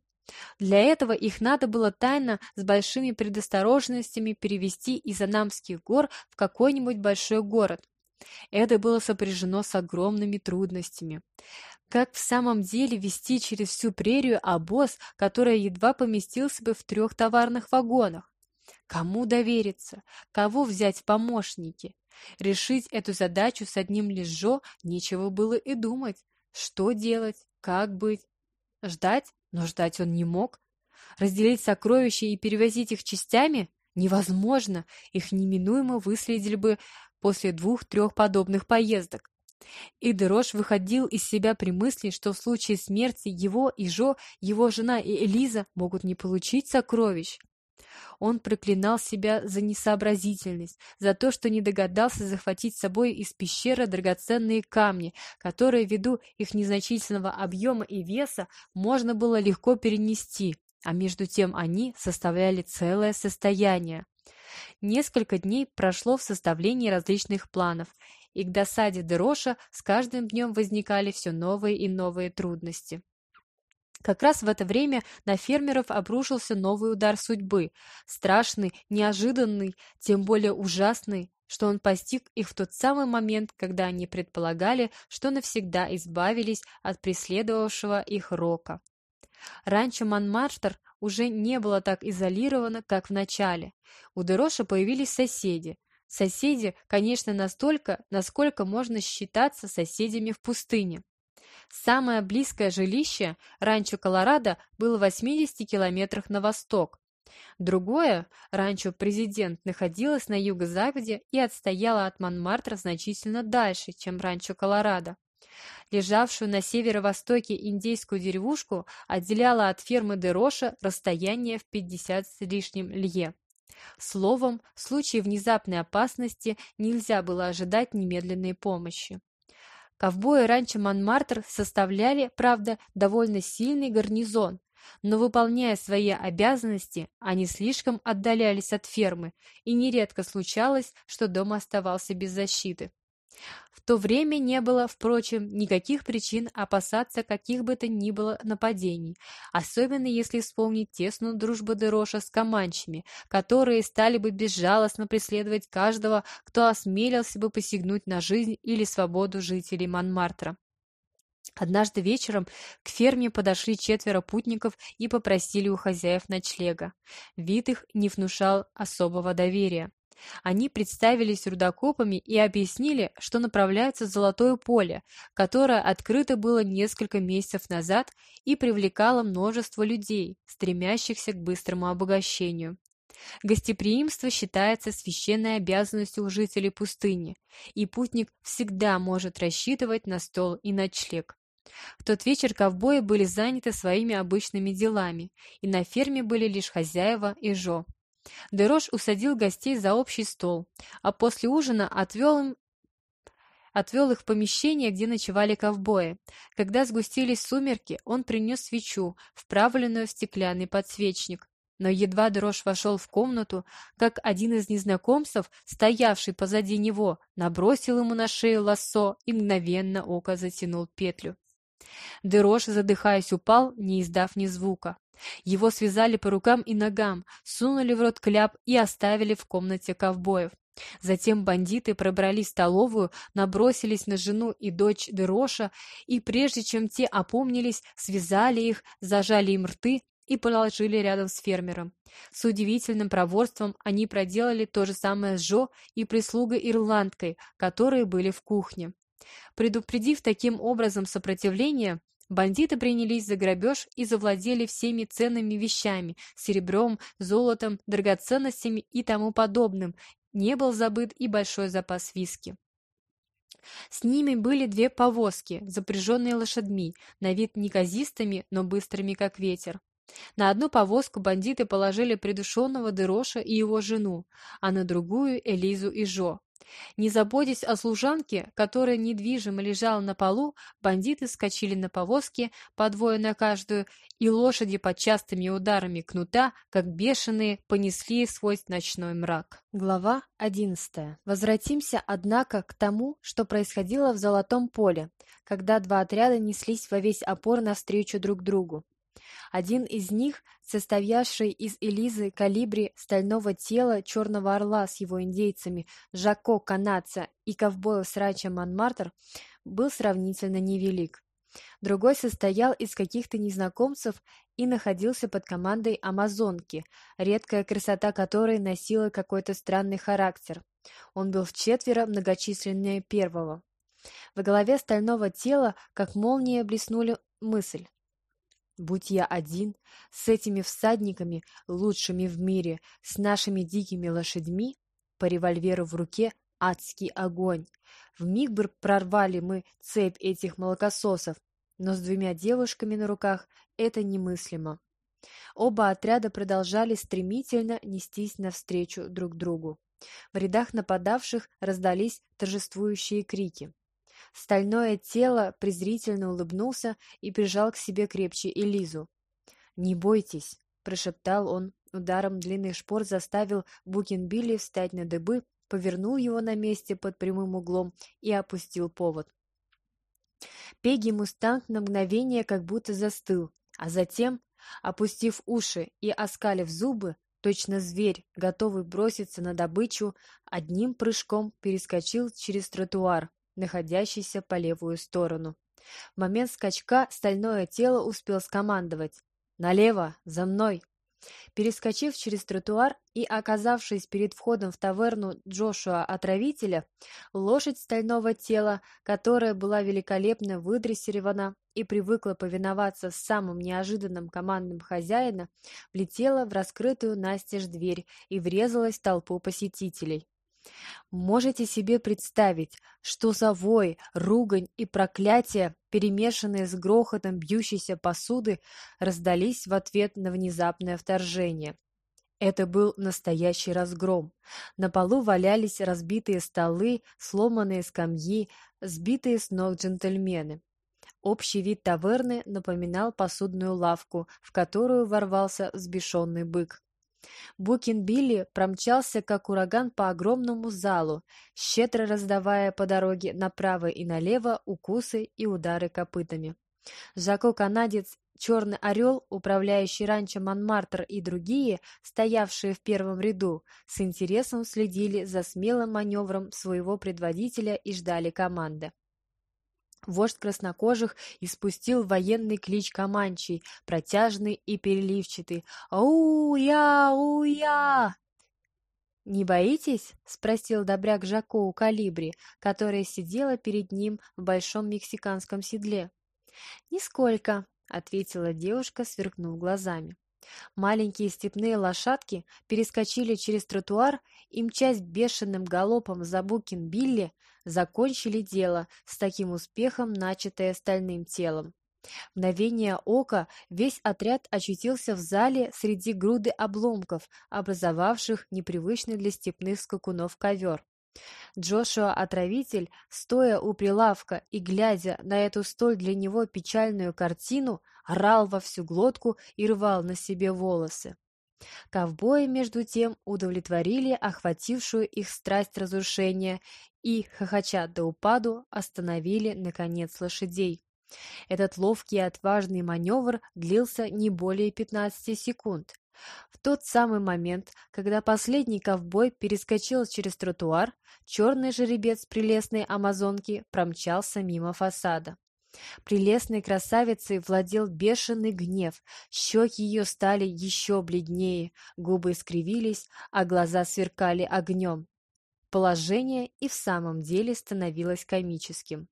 Для этого их надо было тайно с большими предосторожностями перевести из Анамских гор в какой-нибудь большой город. Это было сопряжено с огромными трудностями. Как в самом деле вести через всю прерию обоз, который едва поместился бы в трех товарных вагонах? Кому довериться? Кого взять в помощники? Решить эту задачу с одним лишь Жо нечего было и думать. Что делать? Как быть? Ждать? Но ждать он не мог. Разделить сокровища и перевозить их частями? Невозможно. Их неминуемо выследили бы после двух-трех подобных поездок. И Дерош выходил из себя при мысли, что в случае смерти его и Жо, его жена и Элиза могут не получить сокровищ. Он проклинал себя за несообразительность, за то, что не догадался захватить с собой из пещеры драгоценные камни, которые, ввиду их незначительного объема и веса, можно было легко перенести, а между тем они составляли целое состояние. Несколько дней прошло в составлении различных планов, и к досаде Дероша с каждым днем возникали все новые и новые трудности. Как раз в это время на фермеров обрушился новый удар судьбы, страшный, неожиданный, тем более ужасный, что он постиг их в тот самый момент, когда они предполагали, что навсегда избавились от преследовавшего их рока. Ранчо Монмарштер уже не было так изолировано, как в начале. У Дероша появились соседи. Соседи, конечно, настолько, насколько можно считаться соседями в пустыне. Самое близкое жилище, ранчо Колорадо, было в 80 километрах на восток. Другое, ранчо Президент, находилось на юго-западе и отстояло от Монмартра значительно дальше, чем ранчо Колорадо. Лежавшую на северо-востоке индейскую деревушку отделяло от фермы Дероша расстояние в 50 с лишним лье. Словом, в случае внезапной опасности нельзя было ожидать немедленной помощи. Ковбои ранчо Монмартр составляли, правда, довольно сильный гарнизон, но, выполняя свои обязанности, они слишком отдалялись от фермы, и нередко случалось, что дом оставался без защиты. В то время не было, впрочем, никаких причин опасаться каких бы то ни было нападений, особенно если вспомнить тесную дружбу Дероша с команчами, которые стали бы безжалостно преследовать каждого, кто осмелился бы посягнуть на жизнь или свободу жителей Монмартра. Однажды вечером к ферме подошли четверо путников и попросили у хозяев ночлега. Вид их не внушал особого доверия. Они представились рудокопами и объяснили, что направляются в Золотое поле, которое открыто было несколько месяцев назад и привлекало множество людей, стремящихся к быстрому обогащению. Гостеприимство считается священной обязанностью у жителей пустыни, и путник всегда может рассчитывать на стол и ночлег. В тот вечер ковбои были заняты своими обычными делами, и на ферме были лишь хозяева и Жо. Дерош усадил гостей за общий стол, а после ужина отвел им отвел их в помещение, где ночевали ковбои. Когда сгустились сумерки, он принес свечу, вправленную в стеклянный подсвечник. Но едва Дрожь вошел в комнату, как один из незнакомцев, стоявший позади него, набросил ему на шею лассо и мгновенно око затянул петлю. Дерош, задыхаясь, упал, не издав ни звука. Его связали по рукам и ногам, сунули в рот кляп и оставили в комнате ковбоев. Затем бандиты пробрались в столовую, набросились на жену и дочь Дероша, и прежде чем те опомнились, связали их, зажали им рты и положили рядом с фермером. С удивительным проворством они проделали то же самое с Жо и прислугой-ирландкой, которые были в кухне. Предупредив таким образом сопротивление, бандиты принялись за грабеж и завладели всеми ценными вещами, серебром, золотом, драгоценностями и тому подобным. Не был забыт и большой запас виски. С ними были две повозки, запряженные лошадьми, на вид неказистыми, но быстрыми, как ветер. На одну повозку бандиты положили придушенного Дероша и его жену, а на другую — Элизу и Жо. Не заботясь о служанке, которая недвижимо лежала на полу, бандиты скочили на повозки, по двое на каждую, и лошади под частыми ударами кнута, как бешеные, понесли свой ночной мрак. Глава одиннадцатая. Возвратимся, однако, к тому, что происходило в Золотом поле, когда два отряда неслись во весь опор навстречу друг другу. Один из них, состоявший из Элизы, Калибри, Стального тела, Черного орла с его индейцами, Жако, Канадца и ковбоев с Рача Монмартр, был сравнительно невелик. Другой состоял из каких-то незнакомцев и находился под командой амазонки, редкая красота которой носила какой-то странный характер. Он был вчетверо многочисленнее первого. В голове стального тела, как молния, блеснули мысль. Будь я один, с этими всадниками, лучшими в мире, с нашими дикими лошадьми, по револьверу в руке адский огонь. В миг бы прорвали мы цепь этих молокососов, но с двумя девушками на руках это немыслимо. Оба отряда продолжали стремительно нестись навстречу друг другу. В рядах нападавших раздались торжествующие крики. Стальное тело презрительно улыбнулся и прижал к себе крепче Элизу. «Не бойтесь», — прошептал он, ударом длинных шпор заставил Букинбилли встать на дыбы, повернул его на месте под прямым углом и опустил повод. Пеги Мустанг на мгновение как будто застыл, а затем, опустив уши и оскалив зубы, точно зверь, готовый броситься на добычу, одним прыжком перескочил через тротуар, находящийся по левую сторону. В момент скачка стальное тело успел скомандовать «Налево! За мной!». Перескочив через тротуар и оказавшись перед входом в таверну Джошуа Отравителя, лошадь стального тела, которая была великолепно выдрессирована и привыкла повиноваться самым неожиданным командам хозяина, влетела в раскрытую настежь дверь и врезалась в толпу посетителей. Можете себе представить, что за вой, ругань и проклятие, перемешанные с грохотом бьющейся посуды, раздались в ответ на внезапное вторжение. Это был настоящий разгром. На полу валялись разбитые столы, сломанные скамьи, сбитые с ног джентльмены. Общий вид таверны напоминал посудную лавку, в которую ворвался взбешенный бык. Букин Билли промчался, как ураган, по огромному залу, щедро раздавая по дороге направо и налево укусы и удары копытами. Жако-канадец Черный Орел, управляющий ранчо Монмартр и другие, стоявшие в первом ряду, с интересом следили за смелым маневром своего предводителя и ждали команды. Вождь краснокожих испустил военный клич Каманчий, протяжный и переливчатый. «Ау-я! Ау-я!» «Не боитесь?» — спросил добряк Жако у Калибри, которая сидела перед ним в большом мексиканском седле. «Нисколько», — ответила девушка, сверкнув глазами. Маленькие степные лошадки перескочили через тротуар и, мчась бешеным галопом за Букин Билли, закончили дело с таким успехом, начатое стальным телом. Мгновение ока весь отряд очутился в зале среди груды обломков, образовавших непривычный для степных скакунов ковер. Джошуа-отравитель, стоя у прилавка и глядя на эту столь для него печальную картину, орал во всю глотку и рвал на себе волосы. Ковбои, между тем, удовлетворили охватившую их страсть разрушения и, хохоча до упаду, остановили, наконец, лошадей. Этот ловкий и отважный маневр длился не более 15 секунд. В тот самый момент, когда последний ковбой перескочил через тротуар, черный жеребец прелестной амазонки промчался мимо фасада. Прелестной красавицей владел бешеный гнев, щеки ее стали еще бледнее, губы искривились, а глаза сверкали огнем. Положение и в самом деле становилось комическим.